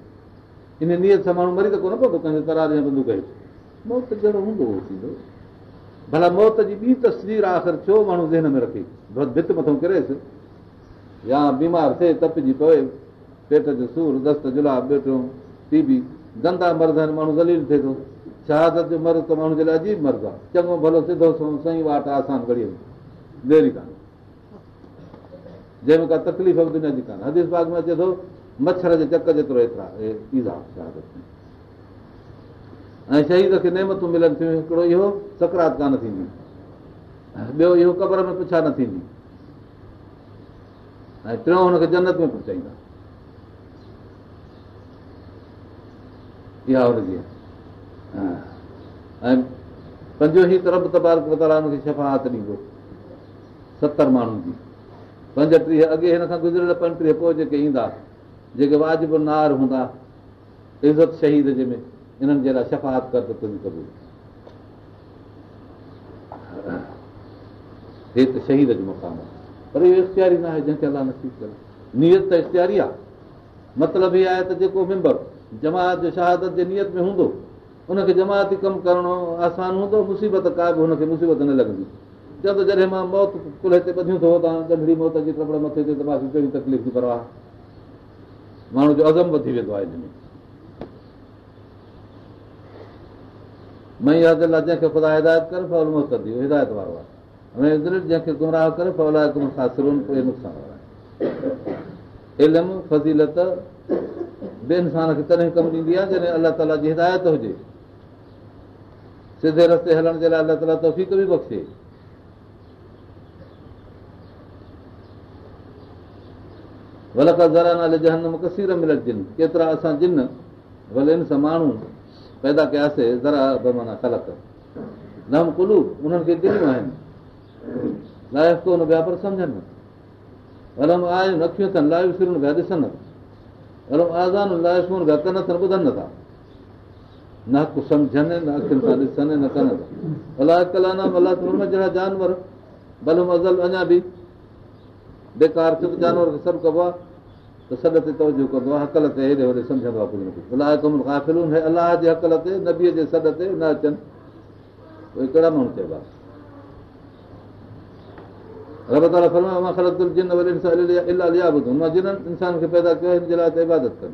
ان نيت سان ماڻهو مري ته ڪونه پيو ڪنهن جي ترار يا بندوق موت جهڙو هوندو هو ٿيندو. ڀلا موت جي ٻي تصوير آخر ڇو ماڻهو ذهن ۾ رکي؟ ڀت مٿان ڪريس. يا بيمار ٿئي تپجي پوي پيٽ جو سور دست جلاب ٻيٽو ٽي بي گندا مرد آهن ماڻهو ذليل ٿئي ٿو لاءِ عجيب مرد آهي. چڱو ڀلو سڌو صحيح واٽ آسان گهڙي ديري ڪانه جنهن ۾ ڪا تڪليف به دنيا جي ڪانه حديث باغ ۾ اچي ٿو مڇر جي چڪ جيترو ايترا ۽ شهيد کي نيمتون ملن ٿيون سڪرات ڪانه ٿيندي. قبر ۾ پڇا نه ٿيندي. ٽيون جنت ۾ پهچائيندا ۽ پنجو ئي ترب تبارڪ هن کي شفات ڏيندو ستر ماڻهن جي. پنجٽيهه اڳي هن کان گذريل پنٽيهه پوءِ جيڪي ايندا جيڪي واجب نار هوندا عزت شهيد جنهن ۾ انهن جي لاءِ شفات ڪر ته تنهنجي قبول هي ته شهيد جو مقام آهي. پر اهو اختياري نه آهي جنهن کي الله نصيب ڪري نيت ته اختياري آهي. مطلب اها آهي ته جيڪو ميمبر جماعت جو شهادت جي نيت ۾ هوندو ان کي جماتي ڪم ڪرڻو آسان هوندو مصيبت ڪا به هن کي مصيبت نه لڳندي. چئو ته جڏهن مان موت ڪل هتي ٻڌيون ٿو توهان گنڍڙي موت جي ڪپڙي مٿي تي ته مون کي ڪهڙي تڪليف ٿي پرواهه؟ ماڻهو جو عزم وڌي ويندو آهي هن ۾. مئي ياد لاءِ جنهن کي خدا هدايت ڪري فول موت دي هدايت وارو آهي. جنهن کي گمراهه ڪري فول نقصان وارو آهي علم فضيلت ٻئي انسان کي تڏهن ڪم ڏيندي آهي جڏهن الله تالا جي هدايت هجي سڌي رستي هلڻ جي لاءِ الله تالا توفيڪ به بخشي. ڀلڪ ذرا نالي جنهن ڪسير ملت جن. ڪيترا اسان جن ڀلي هن سان ماڻهو پيدا ڪياسين ذرا معنيٰ خلق. نم ڪلو انهن کي دليون آهن. لائيف ڪونه پيا پر سمجهن ڀلم آيون اکيون اٿن لائيو سرون پيا ڏسن ڀلم آزان لاءِ سن پيا ڪن اٿن ٻڌن نٿا نه حق سمجهن نه اکين سان ڏسن نه ڪن ٿا الله ڪلانا الله جهڙا جانور ڀلم ازل اڃا به بيڪار ٿيو جانور کي سڀ ڪبو آهي ته سڏ تي توجو ڪندو آهي هڪل تي هيڏي هوڏي سمجهندو آهي ڪجهه نه ڪجهه الله جي هڪل تي نبيءَ جي سڏ تي نه اچن. اهي ڪهڙا ماڻهو چئبا؟ رب تالا فرمايو مان خلق جن الاهه ليا ٻڌو مان جنهن انسان کي پيدا ڪيو هن جي لاءِ ته عبادت ڪن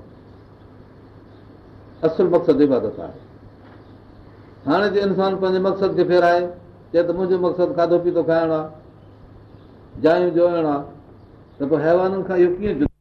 اصل مقصد عبادت آهي هاڻي جي انسان پنهنجي مقصد کي ڦيرائي چئي ته منهنجو مقصد کاڌو پيتو کائڻو آهي جايون جوئڻو آهي ته پوءِ حيوانن کان اهو ڪيئن